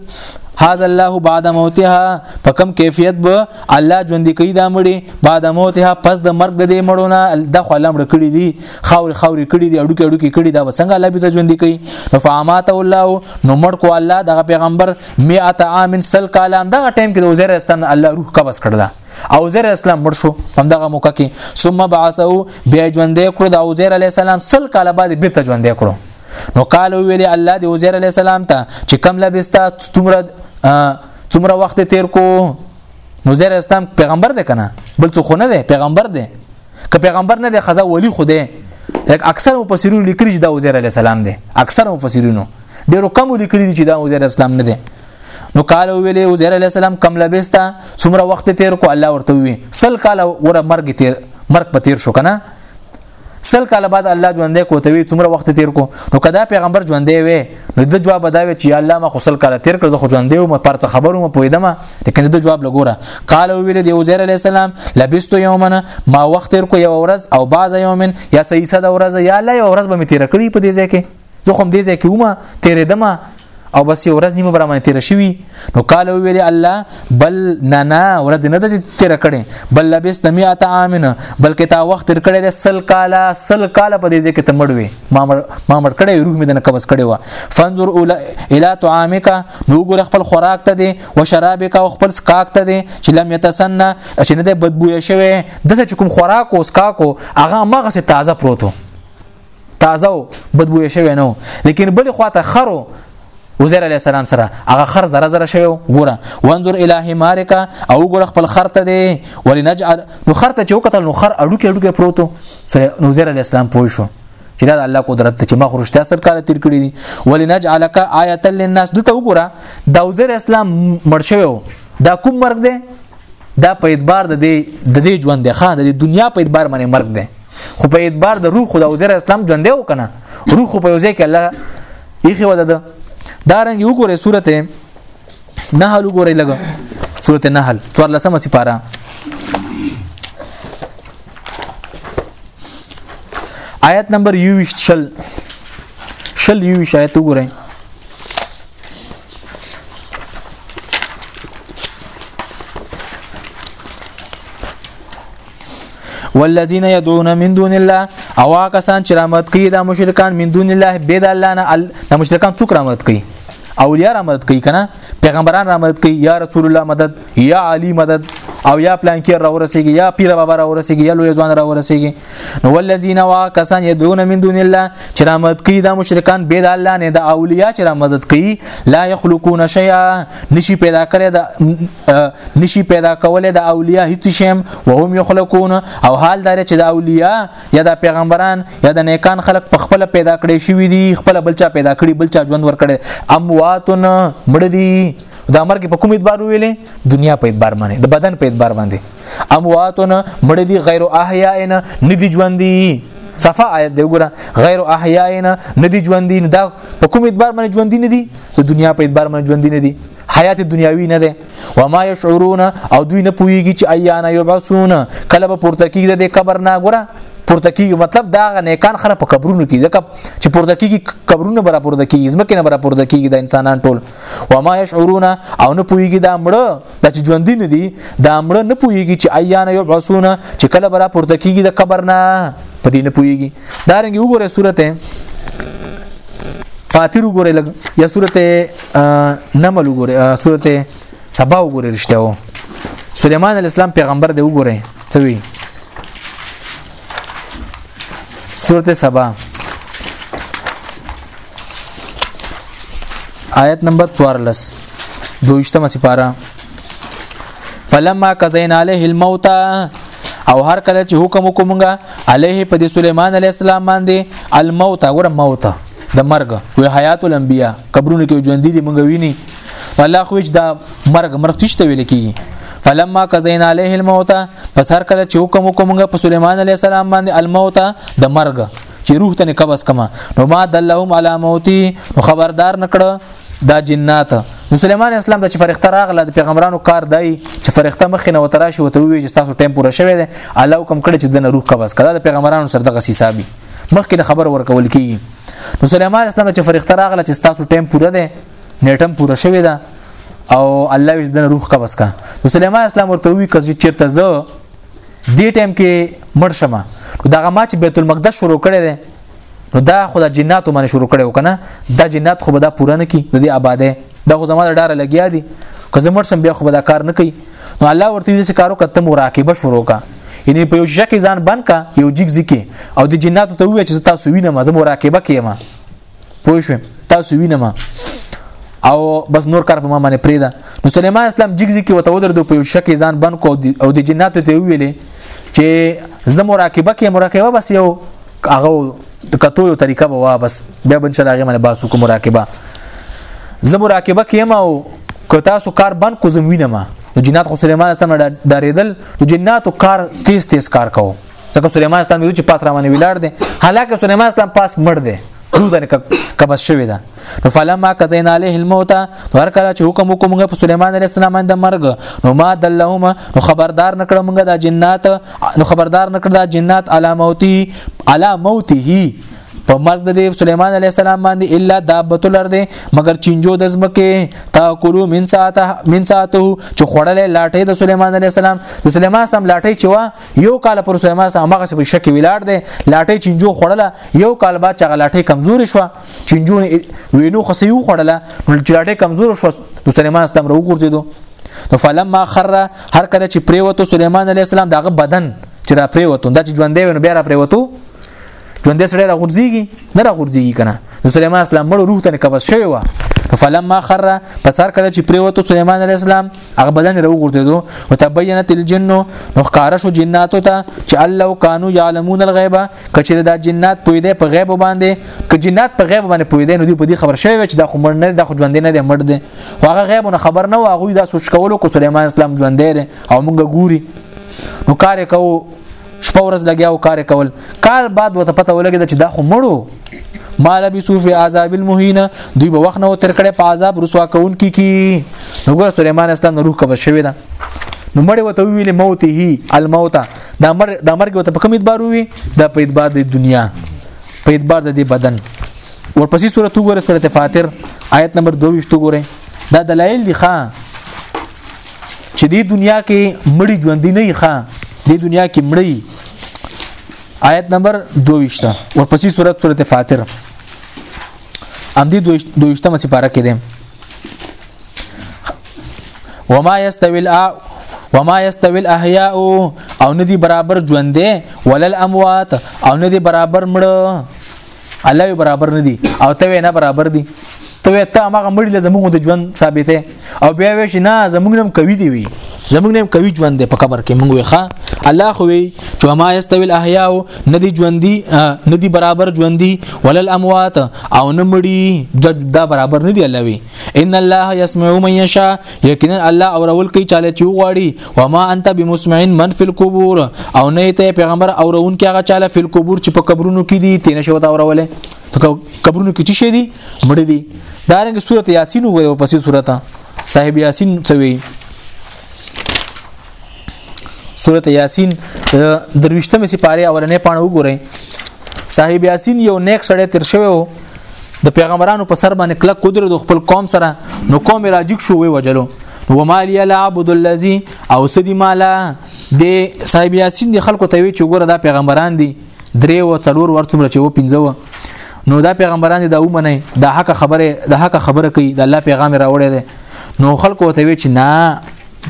هاذ الله بعد موتها په کم کیفیت به الله ژوند کوي دا مړي بعد موتها پس د مرګ د دې مړونه د خلم رکړي دي خاور خاور کړي دي اډو کې اډو کې کړي دا څنګه الله به ژوند کوي نو فامات الله نو مړ کو الله دغه پیغمبر 100 عام سل کالم دغه ټیم کې د وزیر استان الله روح قبض کړل او زیر اسلام مړ شو همدغه موقع کې ثم بعثه بیا ژوند کړو د او زیر علی السلام سل کال بعد بیرته ژوند کړو نو قال ویلی الله دی او زیر علی السلام ته چې کم لبستا څومره څومره وخت تیر کو نو زیر اسلام پیغمبر دی کنه بل څه خو نه دی پیغمبر دی که پیغمبر نه دی خزا ولی خو دی اکثر مفسرین لیکلي چې دا وزیر علی السلام دی اکثر مفسرینو ډیرو کم لیکلي چې دا وزیر اسلام نه دی نو قال ویلې وزیر علی السلام کم لبستا څومره وخت تیر کو الله ورته وی سل کال ور مرګ تیر مرګ په تیر شو کنه سل کاله بعد الله ژوندې کوتوي څومره وخت تیر کو نو کدا پیغمبر ژوندې وي نو د جواب دا وي چې الله ما خو سل کاله تیر کړ زه خو ژوندې وم پر څه خبرو م پویدم لیکن د جواب لګوره قال ویل دی عزیر علی السلام لبست یومنا ما وخت تیر کو یو ورځ او بعض یومن یا سیسه د ورځ یا لا یو ورځ به می تیر کړی په دې ځای کې زه خو دې ځای کې ومه تیرېدم او بس یو ورځ نیمه برامه تیر شوی نو قال ویل الله بل نه نه ورځ نه د تیر کړي بل لبس تمیات عامنه بلکې تا وخت تیر کړي د سل کاله سل کاله په دې ځکه ته مړوي ما مړ ما مړ کړي روح مې د قبض کړي وا فنظر الی طعامک نو ګور خپل خوراک ته دی او شرابک او خپل سکاک ته دی چې لم یتسنه چې نه د بدبوې شوی د څه کوم خوراک او سکاکو هغه مغه تازه پروتو تازه او بدبوې شوی نه لیکن بل خواته خرو وزیر علی السلام سره هغه خر زره زره شوی ګوره وانظر الهی مارکا او ګوره خپل خر ته دی ولنجعل نو خر ته چې وکتل نو خر اډوکې اډوکې پروتو نو وزیر علی السلام پوه شو چې دا الله قدرت ته چې ما خرشته سر کال تیر کړی دي ولنجعلک آیه للناس دته وګوره دا وزیر اسلام مرشوي دا کوم مرګ دی دا په اعتبار د دې د دې ژوند دی ښا د دنیا په اعتبار باندې مرګ دی خو په اعتبار د روح خدا او زر اسلام ژوند دی وکنه روح په یوځای کې الله یې خو ده دا رنګ یو ګوره سورته نحل وګورئ لګ سورته نحل 14 سپاره آیت نمبر 21 شل شل 21 آیت وګورئ والذین یدعون من دون الله او کسان چې رحمت کوي د مشرکان من دون الله بيد الله نه د مشرکان څوک رحمت کوي اولیاء رحمت کوي کنه پیغمبران رحمت کوي یا رسول الله مدد یا علی مدد او یا پلانکیر را ورسیږي یا پیر بابا را ورسیږي یا لوی ځوان را ورسیږي نو ولذین وا کسان یدعون من دون الله چې را مدد کوي د مشرکان به د الله نه د اولیاء چې را مدد کوي لا یخلقون شیئا نشي پیدا کړي د نشي پیدا کولای د اولیاء هیڅ شیم وهم یخلقون او حال دار چې د اولیاء یا د پیغمبران یا د نیکان خلق په خپل پیدا کړي شوی دي خپل بلچا پیدا کړي بلچا ژوند ور کړي امواتن مړ دي دا مرګ په کوم اعتبار ویلې دنیا په اعتبار باندې د بدن په اعتبار باندې امواتونه مړ دي غیر احیائنا ندي ژوند دي صفه آیت دی وګوره غیر احیائنا ندي ژوند دي دا په کوم اعتبار باندې ژوند دي ندي د دنیا په اعتبار باندې ژوند دي ندي حیات دنیاوی نه ده و ما یشعرون او دوی نه پوهیږي چې ایانا یبعثون کله به پورته کیږي د قبر نه ګوره پورته کیږي مطلب دا نیکان خره په قبرونو کې ځکه چې پورته کیږي قبرونه برا پورته کیږي ځمکه نه برا پورته کیږي د انسانان ټول و ما يشعرون او نه پويږي دا مړه د چې ژوند نه دي دا مړه نه پويږي چې ايان يبعثون چې کله برا پورته کیږي د قبر نه په دې نه پويږي دا رنګ وګوره سورته فاتر وګوره لګ یا سورته نمل وګوره سورته سبا وګوره رښتیا و سليمان الاسلام پیغمبر دی وګوره څه وی سورته سبا آیت نمبر 14 دویشتمه سپاره فلما قزینا علیه الموت او هر کله چې حکم وکومږه علیه په دې سليمان علیه السلام باندې الموت غره موت د مرګ وی حیات الانبیاء قبرونه کې ژوند دي مونږ ویني الله خو دا مرګ مرګ تشته ویل کیږي فلما قزینا علیه الموت پس هر کله چې حکم وکومږه په سليمان علیه السلام باندې الموت د مرګ چې روح ته قبض کما نو ما دلهم علی موتی نو خبردار نکړه دا جنات نو سليمان اسلام د چې فرښتہ راغله د پیغمبرانو کار دی چې فرښتہ مخ نه وترا شو ته وی چې تاسو ټیم پوره شوه دی علاو کم کړي چې د روح قبض کړه د پیغمبرانو سره دغه حسابي مخکې د خبر ورکول کیږي نو سليمان اسلام چې فرښتہ راغله چې تاسو ټیم پوره دی نیټم پوره شوه دی او الله وز د روح قبض کا نو سليمان اسلام ورته وی کزي چیرته زه دی ټیم کې مړ شمه دغه ما چې بیت المقدس شروع کړی دی نو دا خو د جناتو باندې شروع کړو کنه دا جنات خو به دا پوره نه کی د دې آباده دا خو زموږ ډاره لګیا دي که زموږ سم بیا خو به دا کار نه کوي نو الله ورته دې کارو کته مراقبه شروع کا یعنی په یو شکه ځان بند کا یو جګ ځکه او د جناتو ته وې چې تاسو وینم زه مراقبه کیم پوه شو تاسو وینم او بس نور کار په ما باندې پریدا نو سليمان اسلام جګزي کې وته ودر دو په شک ځان بن کو او د جناتو ته ویلې چې زه مراقبه کې مراقبه بس یو هغه د کتو یو طریقه به وا بس بیا بن شل هغه باندې باسو کو مراقبه زه مراقبه کې ما او که تاسو کار بن کو زم وینم نو جنات خو سليمان اسلام ډاریدل نو جناتو کار تیز تیز کار کوو ځکه سليمان اسلام یو چې پاس را باندې ولاړ دی حالکه سليمان اسلام پاس مړ دی روح د قبض شوی ده نو فلما کزین علیه الموت هر کله چې حکم وکومغه په سليمان عليه السلام د مرګ نو ما دلهما نو خبردار نکړه موږ د جنات نو خبردار نکړه د جنات علاموتی علاموته په مرګ د سليمان عليه السلام باندې الا دابت لر دي مگر چنجو د زمکه تاکلو من ساعته من ساعته چې خړلې لاټه د سليمان عليه السلام د سليمان سم لاټه چې وا یو کال پر سوما سره مغه سب شک ویلاړ دی لاټه چنجو خړله یو کال بعد چې لاټه کمزوري شو چنجو وینو خسیو خړله نو لاټه کمزور شو نو سليمان ستم رو ګرځیدو نو فلما خر هر کله چې پریوتو سليمان عليه السلام دغه بدن چې را پریوتو دا چې ژوندې ونه بیا را پریوتو ژوند سره را غورځيږي نه را غورځيږي کنه نو سليمان اسلام مړ روح ته قبض شوی و فلما خر پسار کله چې پریوتو سليمان عليه السلام هغه بدن را غورځیدو او تبينت الجن نو ښکار شو جناتو ته چې الله كانوا يعلمون الغيب کچره دا جنات پوي دي په غیب باندې ک جنات په غیب باندې پوي دي نو دوی په دې خبر شوی چې دا خو مړ نه دا خو ژوند نه دی مړ دی هغه غیب نه خبر نه واغوي دا سوچ کولو کو سليمان اسلام ژوند دی او موږ ګوري نو کار کوو شپه ورځ لګیا او کار کول کال بعد وته پته ولګی چې دا خو مړو مال بي سوف عذاب المهینه دوی به وخت نو تر کړه په عذاب رسوا کون کی کی نو ګور سليمان اسلام روح کبه شوی دا نو مړ وته ویل موت هی الموت دا مر دا مرګ وته په کوم ادبار وی دا په ادبار د دنیا په ادبار د بدن ورپسې سورته وګوره سورته فاتر آیت نمبر 22 وګوره دا دلایل دي ښا چې دې دنیا کې مړی ژوندۍ نه ښه دې دنیا کې مړی آیت نمبر 22 ورپسې سورته سورته فاتر ام دې 22 مې سپاره کې ده وما يستوي وما يستوي الاحياء او ندي برابر ژوندې ولل اموات او ندي برابر مړ الله یو برابر نه دی او ته نه برابر دی ته ته هغه مړی له زمونږ د ژوند ثابته او بیا وې چې نه زمونږ نم کوي دی وي زمونږ نم کوي ژوند دی په قبر کې مونږ وي ښا الله خو وي چې ما یستوي الاحیاء ندی ژوندۍ ندی برابر ژوندۍ ولل اموات او نه مړی جج دا برابر نه دی الله وي ان الله يسمع من يشاء یقینا الله اورول کوي چاله چې وغواړي و ما انت بمسمع من فی القبور او نه ته پیغمبر اورون کې هغه چاله فی القبور چې په قبرونو کې دي تینه شو دا اورولې ته قبرونو کې چې شي دي مړ دي دا رنګ سورته یاسین وګوره پسې سورته صاحب یاسین څه وی سورته یاسین درويشتمه سپاره اولنې پاڼه وګورئ صاحب یاسین یو نیک سړی تیر شوی وو د پیغمبرانو په سر باندې کلک قدرت د خپل قوم سره نو قوم راجیک شو وی وجلو و مالی العبد الذی او سدی مالا د صاحب یاسین د خلکو ته وی چې ګوره دا پیغمبران دي درې و څلور ور څومره چې و پنځه نو دا پیغمبران دا ومنه دا حق خبره دا حق خبره کوي دا الله پیغام راوړی دی نو خلکو ته وی چې نه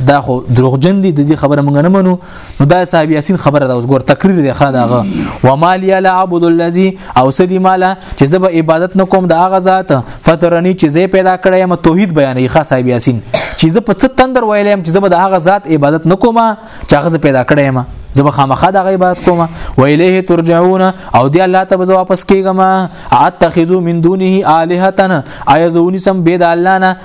دا خو دروغجن دي د دې خبره مونږ نه منو نو دا صاحب یاسین خبره دا اوس ګور تقریر دی خا داغه و مال یا لعبد الذی او سدی مالا چې زب عبادت نه کوم دا غ ذات فترنی چې زه پیدا کړی م توحید بیانې خا صاحب یاسین چې زه په څه تندر ویلم چې زب د هغه ذات عبادت نه کوم چې هغه پیدا کړی م زب خامخا د عبادت کوم و الیه ترجعون او دی الله ته به واپس کیږم اتخذو من دونه الهتن ایزونی سم بيد الله نه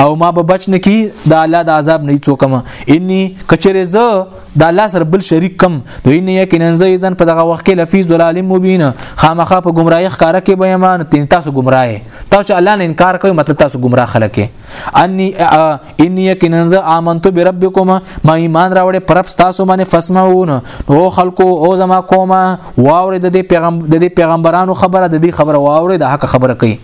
او ما به بچ نه کی د الله د عذاب نه څوک ما انی کچره ز د الله سره بل شریک کم نو انی یقینا ز ایزن په دغه وخت کې لفی ظلال مبین خامخه په گمراهی ښکارا کې به یمان تین تاسو گمراه تاسو الله نه انکار کوي مطلب تاسو گمراه خلک انی انی یقینا ز امنت بربکم ما ایمان راوړې پرب تاسو باندې فسمعون او خلکو او زما کومه واورې د پیغمبر د پیغمبرانو خبره د دې خبره واورې د حق خبره کوي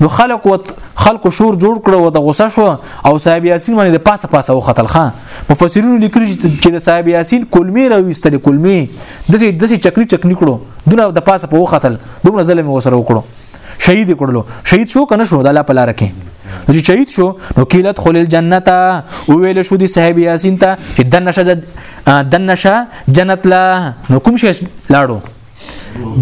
نو خلق و خلق شور جوړ کړو او د غوسه شو او صاحب یاسین باندې د پاسه پاسه و قتل خان مفسرینو لیکلي چې د صاحب یاسین کلمې راويستل کلمې د دې د چکلی چکلی کړو دونه د پاسه په وختل دومره ظلم وسره وکړو شهید کړلو شهید شو کنه شو د الله په لار کې چې شهید شو نو کیلت خل الجنت او ویل شو دی صاحب یاسین ته چې دنه شد دنه شا جنت لا نو کوم شي لاړو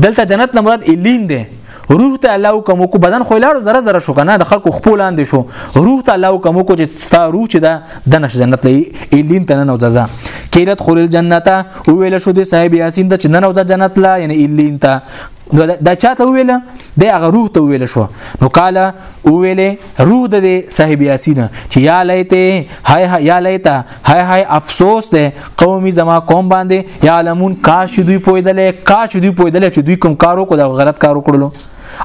دلته جنت نه مراد الین دی روح ته الله کوم کو بدن خو لاړو زره زره شو کنه د خلکو خپل اندې شو روح ته الله کوم کو چې ستا روح چې دا د نش جنت لې الین ته نه نوځه کیلت خل الجنت او ویل شو د صاحب یاسین ته چې نه نوځه جنت لا یعنی الین ته دا چاته ویل د هغه روح ته ویل شو نو قاله ویل روح د صاحب یاسین چې یا لیته هاي یا لیته هاي هاي افسوس ده قومي زما قوم باندې یا علمون کاش دوی پویدلې کاش دوی پویدلې چې دوی کوم کارو کو د غلط کارو کړلو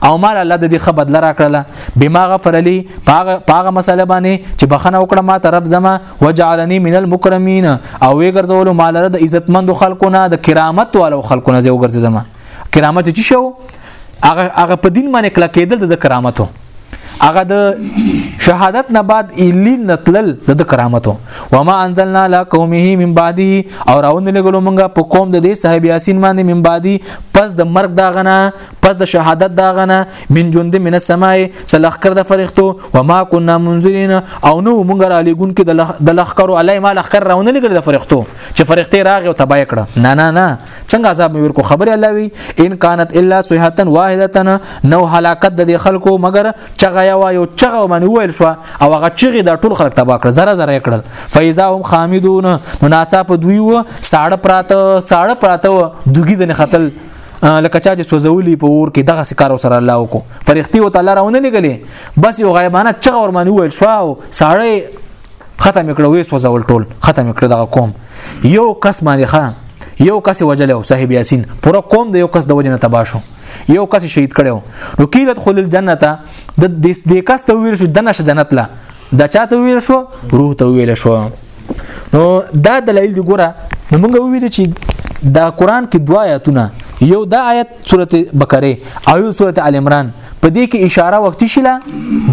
او مال الله د دې خه بدل را کړله بما غفر لي پاغه پاغه مسله باندې چې بخنه وکړه ما ته رب زما وجعلني من المكرمين او وی ګرځول مال د عزتمند خلکو نه د کرامت والو خلکو نه زه وګرځم کرامت چې شو هغه هغه په دین باندې کلکېدل د کرامتو هغه د شهادت نه بعد ایلین نتلل د کرامتو وما انزلنا لا قومه من بعده او راوند لګلو مونږه په قوم د دې صاحب یاسین باندې من بعدي پس د مرګ دا غنه پس د شهادت دا غنه من جند من السماء سلخکر د فرښتو وما كنا منذرین او نو مونږه را لګون کې د لخکرو الله ما لخکر راوند لګل د فرښتو چې فرښتې راغ او تبای کړه نه نه نه څنګه عذاب مې ورکو خبر الله وی ان كانت الا صيحه واحده نو هلاکت د خلکو مگر چغه یو یو چغه من ویل شو او هغه چغه د ټول خلک تبا کړ زره زره کړل فاذا هم خامدون نو ناڅاپ دوی و ساړه پراته ساړه پراته و دوګي د خطل لکه چا چې سوزولي په اور کې دغه سکارو سره الله وکړو فرښتي او تعالی راونه لګلې بس یو غیبانه چغه ورمنه ویل شو ساړه ختم کړه وې سوځول ټول ختم کړه دغه قوم یو کس باندې خان یو کس وجل او صاحب یاسین پورا قوم د یو کس د وجنه تبا شو یو کس شهید کړو نو کیل تدخل الجنه د دې کس ته ویل شو دنه جنت لا دا چاته ویل شو روح ته ویل شو نو دا دلایل دی ګوره نو موږ ویل چې دا قران کې دوا آیاتونه یو دا آیت سورته بقره او سورته ال عمران په دې کې اشاره وخت شله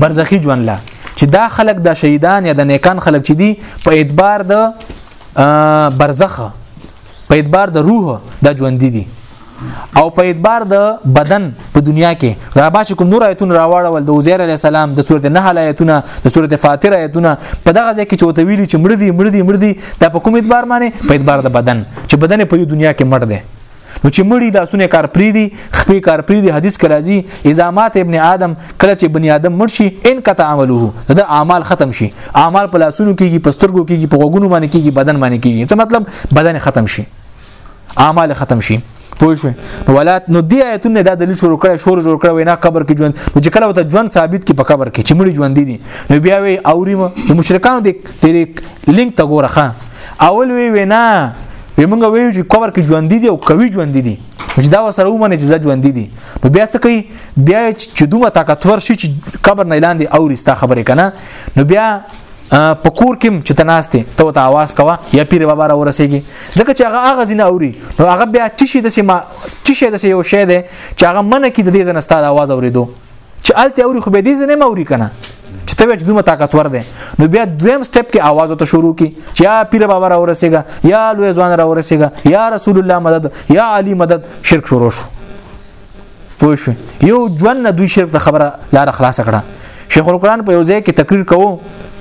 برزخی ژوند لا چې دا خلک د شهیدان یا د نیکان خلک چې دي په اعتبار د برزخه په اعتبار د روح د ژوند دي او په اعتبار د بدن په دنیا کې دا باش کوم نور آیتونه راوړل د وزیر علی السلام د سورته نحل آیتونه د سورته فاطر آیتونه په دغه ځای کې چوته ویلي چې مړ دي مړ دي مړ دي دا په کوم اعتبار باندې په اعتبار د بدن چې بدن په دې دنیا کې مړ دی نو چې مړی لاسونه کار پری دي خپې کار پری دي حدیث کې راځي ازامات ابن آدم کله چې بنی آدم مړ شي ان قطع عمله دا اعمال ختم شي اعمال په لاسونو کېږي په سترګو کېږي په غوګونو باندې کېږي بدن باندې کېږي څه مطلب بدن ختم شي اعمال ختم شي پوه شو نو ولات نو دی آیتونه دا دلیل شروع کړي شور جوړ کړي وینا قبر کې ژوند نو چې کله وته ژوند ثابت کې په قبر کې چې مړي ژوند دي نو بیا وی اوریم د مشرکانو د لینک ته ګوره اول وی وینا وی مونږ ویو چې قبر کې ژوند دي او کوي ژوند دي چې دا وسره ومنه چې ژوند دي نو بیا څه کوي بیا چې دومره طاقتور شي چې قبر نه لاندې او رستا خبره کنه نو بیا په کور کې چې تناسته ته ته आवाज کوا یا پیر بابا را ورسېږي ځکه چې هغه هغه زینه اوري نو هغه بیا چې شي د سیما چې شي د یو شی دی چې هغه منه کې د دې زنه ستاد आवाज اوریدو چې الته اوري خو به دې زنه موري کنه چې ته چې دومره طاقتور دی نو بیا دویم سټپ کې आवाज ته شروع کی چې یا پیر بابا را ورسېګا یا لوی ځوان را ورسېګا یا رسول الله مدد یا علی مدد شرک شروع شو پوه شو یو ژوند نه دوی شرک ته خبره لار خلاص کړه شیخ القرآن په یو ځای کې تقریر کوو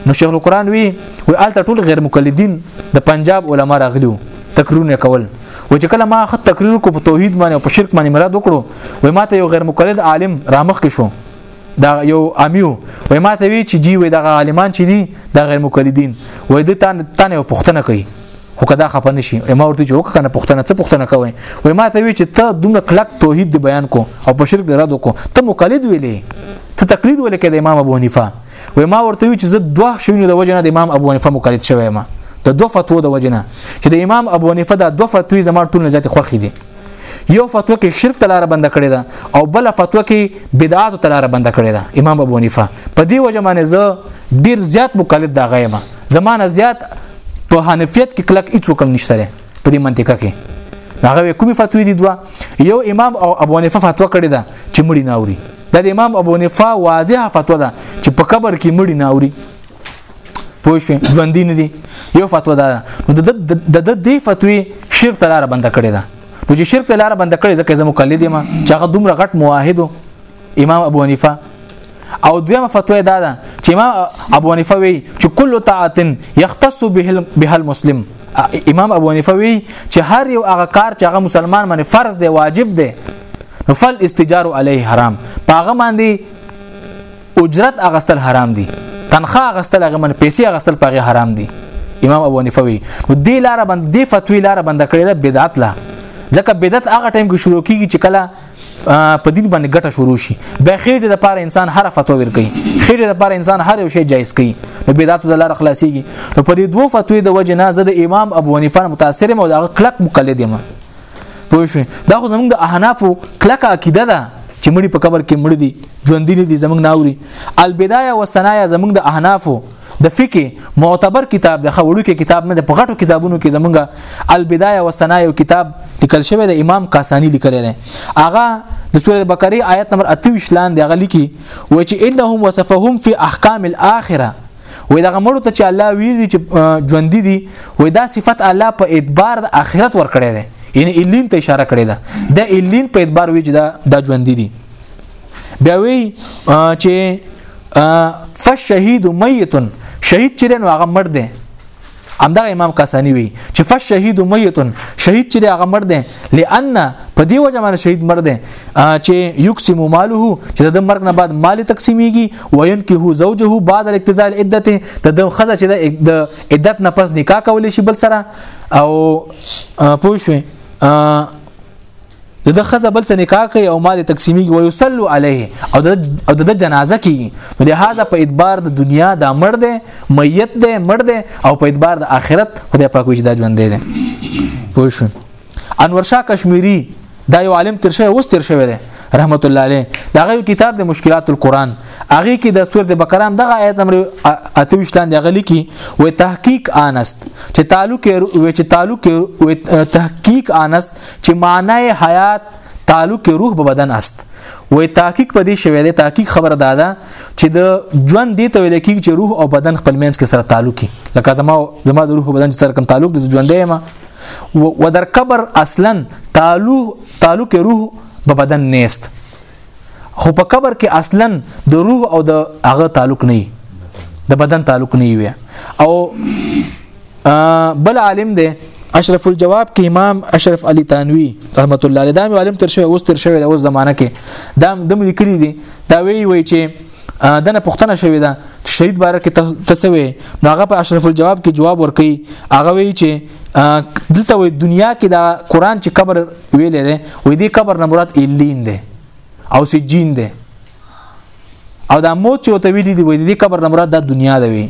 نو شیخ القرآن وی وی آلته ټول غیر مقلدین د پنجاب علما راغلیو تقریرونه کول و چې کله ما خط تقریر کو په توحید باندې او په شرک باندې مراد وکړو و ما ته یو غیر مقلد عالم رامخ کې شو دا یو امیو و ما ته وی چې جی و دغه عالمان چې دي دا غیر مقلدین و د تان تان یو پښتنه کوي خو کدا خپه نشي ما ورته جوړ کنه پښتنه څه پښتنه کوي و ما ته وی چې ته دومره کلک توحید دی بیان کو او په شرک دی رد کو ته مقلد ویلې ته تقلید ولې کې د امام ابو حنیفه وای ما ورته وی چې زه دوه شوینو د وجنه د امام ابو حنیفه مقلد شوی ما د دوه فتوا د وجنه چې د امام ابو حنیفه د دوه فتوی زما ټول نزات خوخي دي یو فتوا کې شرک تلاره بند کړی دا او بل فتوا کې بدعات تلاره بند کړی دا امام ابو حنیفه په دې وجه باندې زه ډیر زیات مقلد دا غیمه زمانه زیات په حنفیت کې کلک هیڅ وکم نشته په دې منطقه کې هغه کومي فتوی دي دوا یو امام او ابو حنیفه فتوا کړی دا چې مړی نه اوري دا د امام ابو حنیفه واضحه فتوا ده چې په قبر کې مړی نه اوري پوه شو ژوندۍ نه دي یو فتوا ده نو د د د دې فتوی شرک لاره بند کړی ده نو چې شرک لاره بند کړی ځکه زمو کلی دی ما چې هغه دومره غټ موحدو امام ابو حنیفه او دویمه فتوا دا ده چې امام ابو حنیفه وی چې کله طاعت یختص به به المسلم امام ابو حنیفه وی چې هر یو هغه کار چې هغه مسلمان باندې فرض دی واجب دی نو فل استجار علیه حرام پاغه باندې اجرت اغستل حرام دي تنخواه اغستل هغه من پیسې اغستل پاغه حرام دي امام ابو حنیفه وی نو دی لار باندې دی فتوی لار باندې کړی دا بدعت لا ځکه بدعت هغه ټایم کې شروع کیږي چې کله په دین باندې ګټه شروع شي به خېټه د پاره انسان هر فتوا ور کوي خېټه د پاره انسان هر یو شی جایز کوي نو بدعت د لار خلاصيږي نو په دې دوه فتوی د وجه نه زه د امام ابو حنیفه متاثر مو دا کلک مقلد یم پوه شو دا خو زمونږ د احنافو کلک عقیده ده چې مړي په قبر کې مړ دي ژوند دي زمونږ ناوري البدايه والثنايا زمونږ د احنافو د فقه معتبر کتاب د خورو کې کتاب نه د پغټو کتابونو کې زمونږه البدايه والثناء یو کتاب لیکل شوی د امام قاسانی لیکل دی اغه د سوره بقره آیت نمبر 28 لاندې هغه لیکي و چې انهم وصفهم فی احکام الاخره وې دغه مړو ته چې الله ویلي چې ژوند دي وې دا صفت الله په اعتبار د آخرت ور کړی دی یعنی الین ته اشاره کړې ده د الین په اعتبار وی چې دا د ژوند دي بیا وی چې فشهید میت شهید چې نو هغه مړ دی همدا امام قاسانی وی چې فشهید میت شهید چې هغه مړ دی لئن په دی وجه باندې شهید مړ دی چې یقسم ماله چې د مرګ نه بعد مال تقسیمیږي وینکه زوجه بعد الاقتضاء العدت د خزه چې د عدت نه پس نکاح کول شي بل سره او پوښوي د د خزه بل سره نکاح کوي او مال تقسیمي او یصلو علیه او د او د جنازه کیږي نو لہذا په ادبار د دنیا دا مړ دی میت دی مړ دی او په ادبار د آخرت خدای پاک وجدا ژوند دی پوه شو انور شاه کشمیری دا یو عالم تر شوی اوس تر شوی دی رحمت الله علیه دا غو کتاب د مشکلات القرآن هغه کې د سورته بقره هم دغه آیت امر اتوش لاندې هغه لیکي و تحقیق انست چې تعلق و چې تعلق و تحقیق انست چې معنی حیات تعلق روح به بدن است وې تحقیق پدې شوی دی تحقیق خبره داده چې د ژوند دی ته ویل کېږي چې روح او بدن خپل منځ کې سره تعلق لکه زما زما د روح او بدن سره کوم تعلق د ژوند دی ما و در قبر اصلا تعلق تعلق روح په بدن نیست خو په قبر کې اصلا د روح او د هغه تعلق نه د بدن تعلق نه وي او بل عالم دی اشرف الجواب کې امام اشرف علي تانوي رحمت الله علیه دا عالم تر شوی اوس تر شوی د اوس زمانہ کې دا دم لیکلي دي دا وی وی چې دنه پښتنه شوې ده شهید بارک تسوي نو هغه په اشرف الجواب کې جواب ورکړي هغه وی چې دلته وی دنیا کې دا قران چې قبر ویلې ده وې دې قبر نه مراد الین ده او سجین ده او دا موت چې وته ویلې دی وې دې قبر نه مراد د دنیا ده وی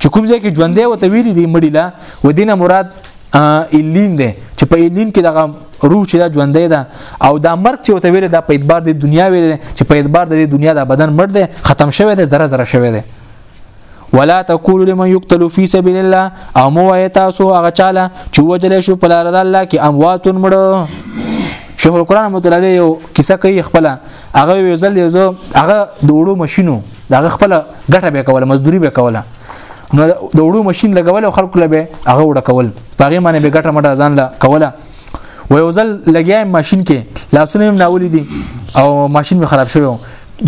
چې کوم ځای کې ژوندې وته ویلي دي مړی لا و دینه مراد الین ده چې په الین کې دغه روح چې دا ژوندې ده او دا مرګ چې وته ویل دا په اعتبار د دنیا ویل چې په اعتبار د دنیا دا بدن مړ ده ختم شوی ده زره زره شوی ده ولا تقول لمن يقتل في سبيل الله او مو وای تاسو هغه چاله چې وجل شو په لار د الله کې اموات مړ شیخ القرآن متعالی یو کیسه کوي خپل هغه یو ځل یو هغه د وړو ماشينو دا خپل ګټه به کوله مزدوري به کوله نو د وړو ماشين لګول او خلکو لبه هغه وړ کول پاغه باندې به ګټه مټه ځان لا کوله و یو ځل لګیا ماشين کې لاسونه هم ناولې دي او ماشين می خراب شوی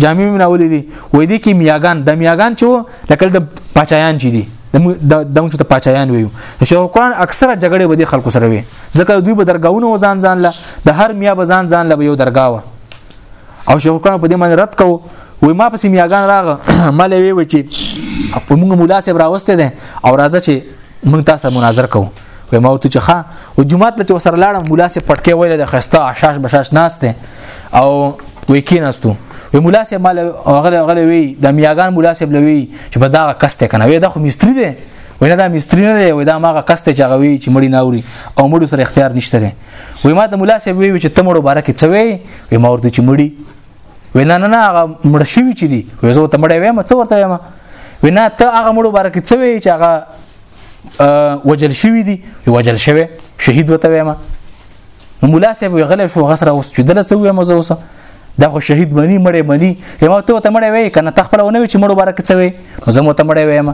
جامې می ناولې دي وې دي کې میاګان د میاګان چې لکه د پچایان چې دي دمو چې ته پاچایان ویو شیخ قرآن اکثره جګړې به د خلکو سره وي ځکه دوی به درگاونه وزان ځان له د هر میا به ځان ځان له یو درگاوه او شیخ القرآن په دې باندې رد کو وای ما پسې میاګان راغ مال وی و چې موږ مولا صاحب راوسته ده او راځه چې موږ تاسو مناظره کوو وای ما ورته چې ښا او جمعه ته چې وسره لاړم مولا صاحب پټکې ویل د خسته عشاش بشاش ناشته او وای کیناستو وی مولا صاحب مال غله غله وی د میاګان مولا صاحب لوي چې په دا کسته کنه وی دا خو مستری ده وینه دا مستری نه دی وای دا ماغه کسته چې غوي چې مړی ناوري او مړو سره اختیار نشته وې ما ته مولا صاحب وی چې ته مړو بارکه څه وی وې ما ورته چې مړی وې نه نه نه هغه مړ شوی چې دی وې زه ته مړی وې ما څه ورته وې ما وې نه ته هغه مړو بارکه څه وی چې هغه وجل شوی دی وجل شوی شهید وته وې ما نو مولا صاحب وی غلې شو غسر اوس چې دلته وې ما زه اوسه دا خو شهید منی مړې منی یمه ته ته مړې وې کنه تخپل ونه چې مړو بارکه څه وی نو زه مو ته مړې وې ما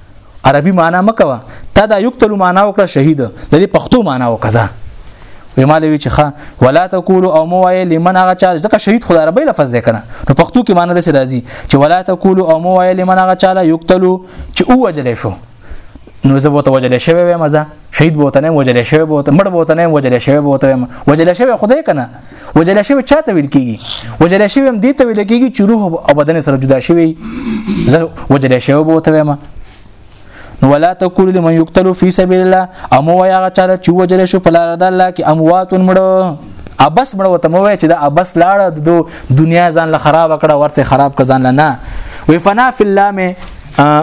عربي معنا مکوه تا دا یقتل معنا وکړه شهید د دې پښتو معنا وکړه وی مال وی چې ښا ولا تقول او مو وای لمن هغه چا ځکه شهید خدای ربي لفظ دی کنه نو پښتو کې معنی دسه راځي چې ولا تقول او مو وای لمن هغه چا لا یقتلو چې او وجل شو نو زه وته وجل شوی وای مزه شهید به وتنه وجل شوی به وتنه مړ به وتنه وجل شوی به وتنه وجل شوی خدای کنه وجل شوی چاته ویل کیږي وجل شوی هم دې ته ویل کیږي چې روح او بدن سره جدا شوی زه وجل شوی به وتنه ولا تقول لمن يقتل في سبيل الله امو ويا غچاله چې وجل شو په لار د الله کې اموات مړ ابس مړ وته مو چې دا ابس لاړه د دنیا ځان له خراب کړه ورته خراب کزان نه وی فنا فی الله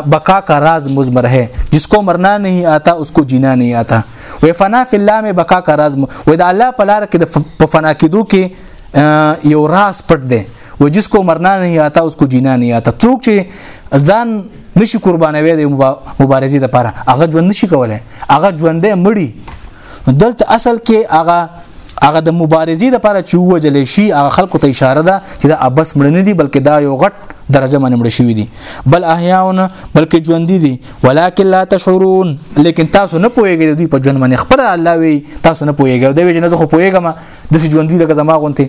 بقا کا راز مزمر ہے جس کو مرنا نہیں آتا اس کو جینا نہیں آتا و فنا فی الله میں بقا کا راز و د الله په لار کې په فنا کېدو کې یو راز پټ دی و جس کو مرنا نہیں آتا اس کو جینا نہیں آتا څوک چې ځان نشي قربانوي د مبارزې لپاره هغه ژوند نشي کولای هغه ژوندې مړی دلته اصل کې هغه هغه د مبارزې لپاره چې وجل شي هغه خلکو ته اشاره ده چې دا ابس مړ نه دي بلکې دا یو غټ درجه باندې مړ شوی دي بل احیاونه بلکې ژوند دي ولکن لا تشعرون لیکن تاسو نه پوهیږئ دوی په ژوند باندې خبره الله وی تاسو نه پوهیږئ دوی چې نه زه خو پوهیږم د ژوند دي لکه زما غونته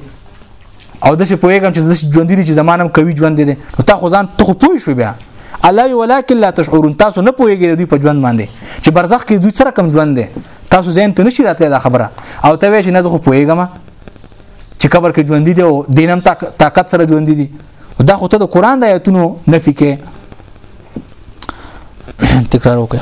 او داسې پوهېږم چې داسې ژوند دي چې زمانم کوي ژوند دي نو تا خو ځان ته خو پوه شو بیا الله ولکن لا تشعرون تاسو نه پوهېږئ دوی په ژوند باندې چې برزخ کې دوی سره کم ژوند دي تاسو ځین ته نشي راتلی دا خبره او ته وایې چې نه زه خو پوهېږم چې قبر کې ژوند دي او دینم طاقت سره ژوند دي دا خو ته د قران د آیتونو نفي کې تکرار وکړه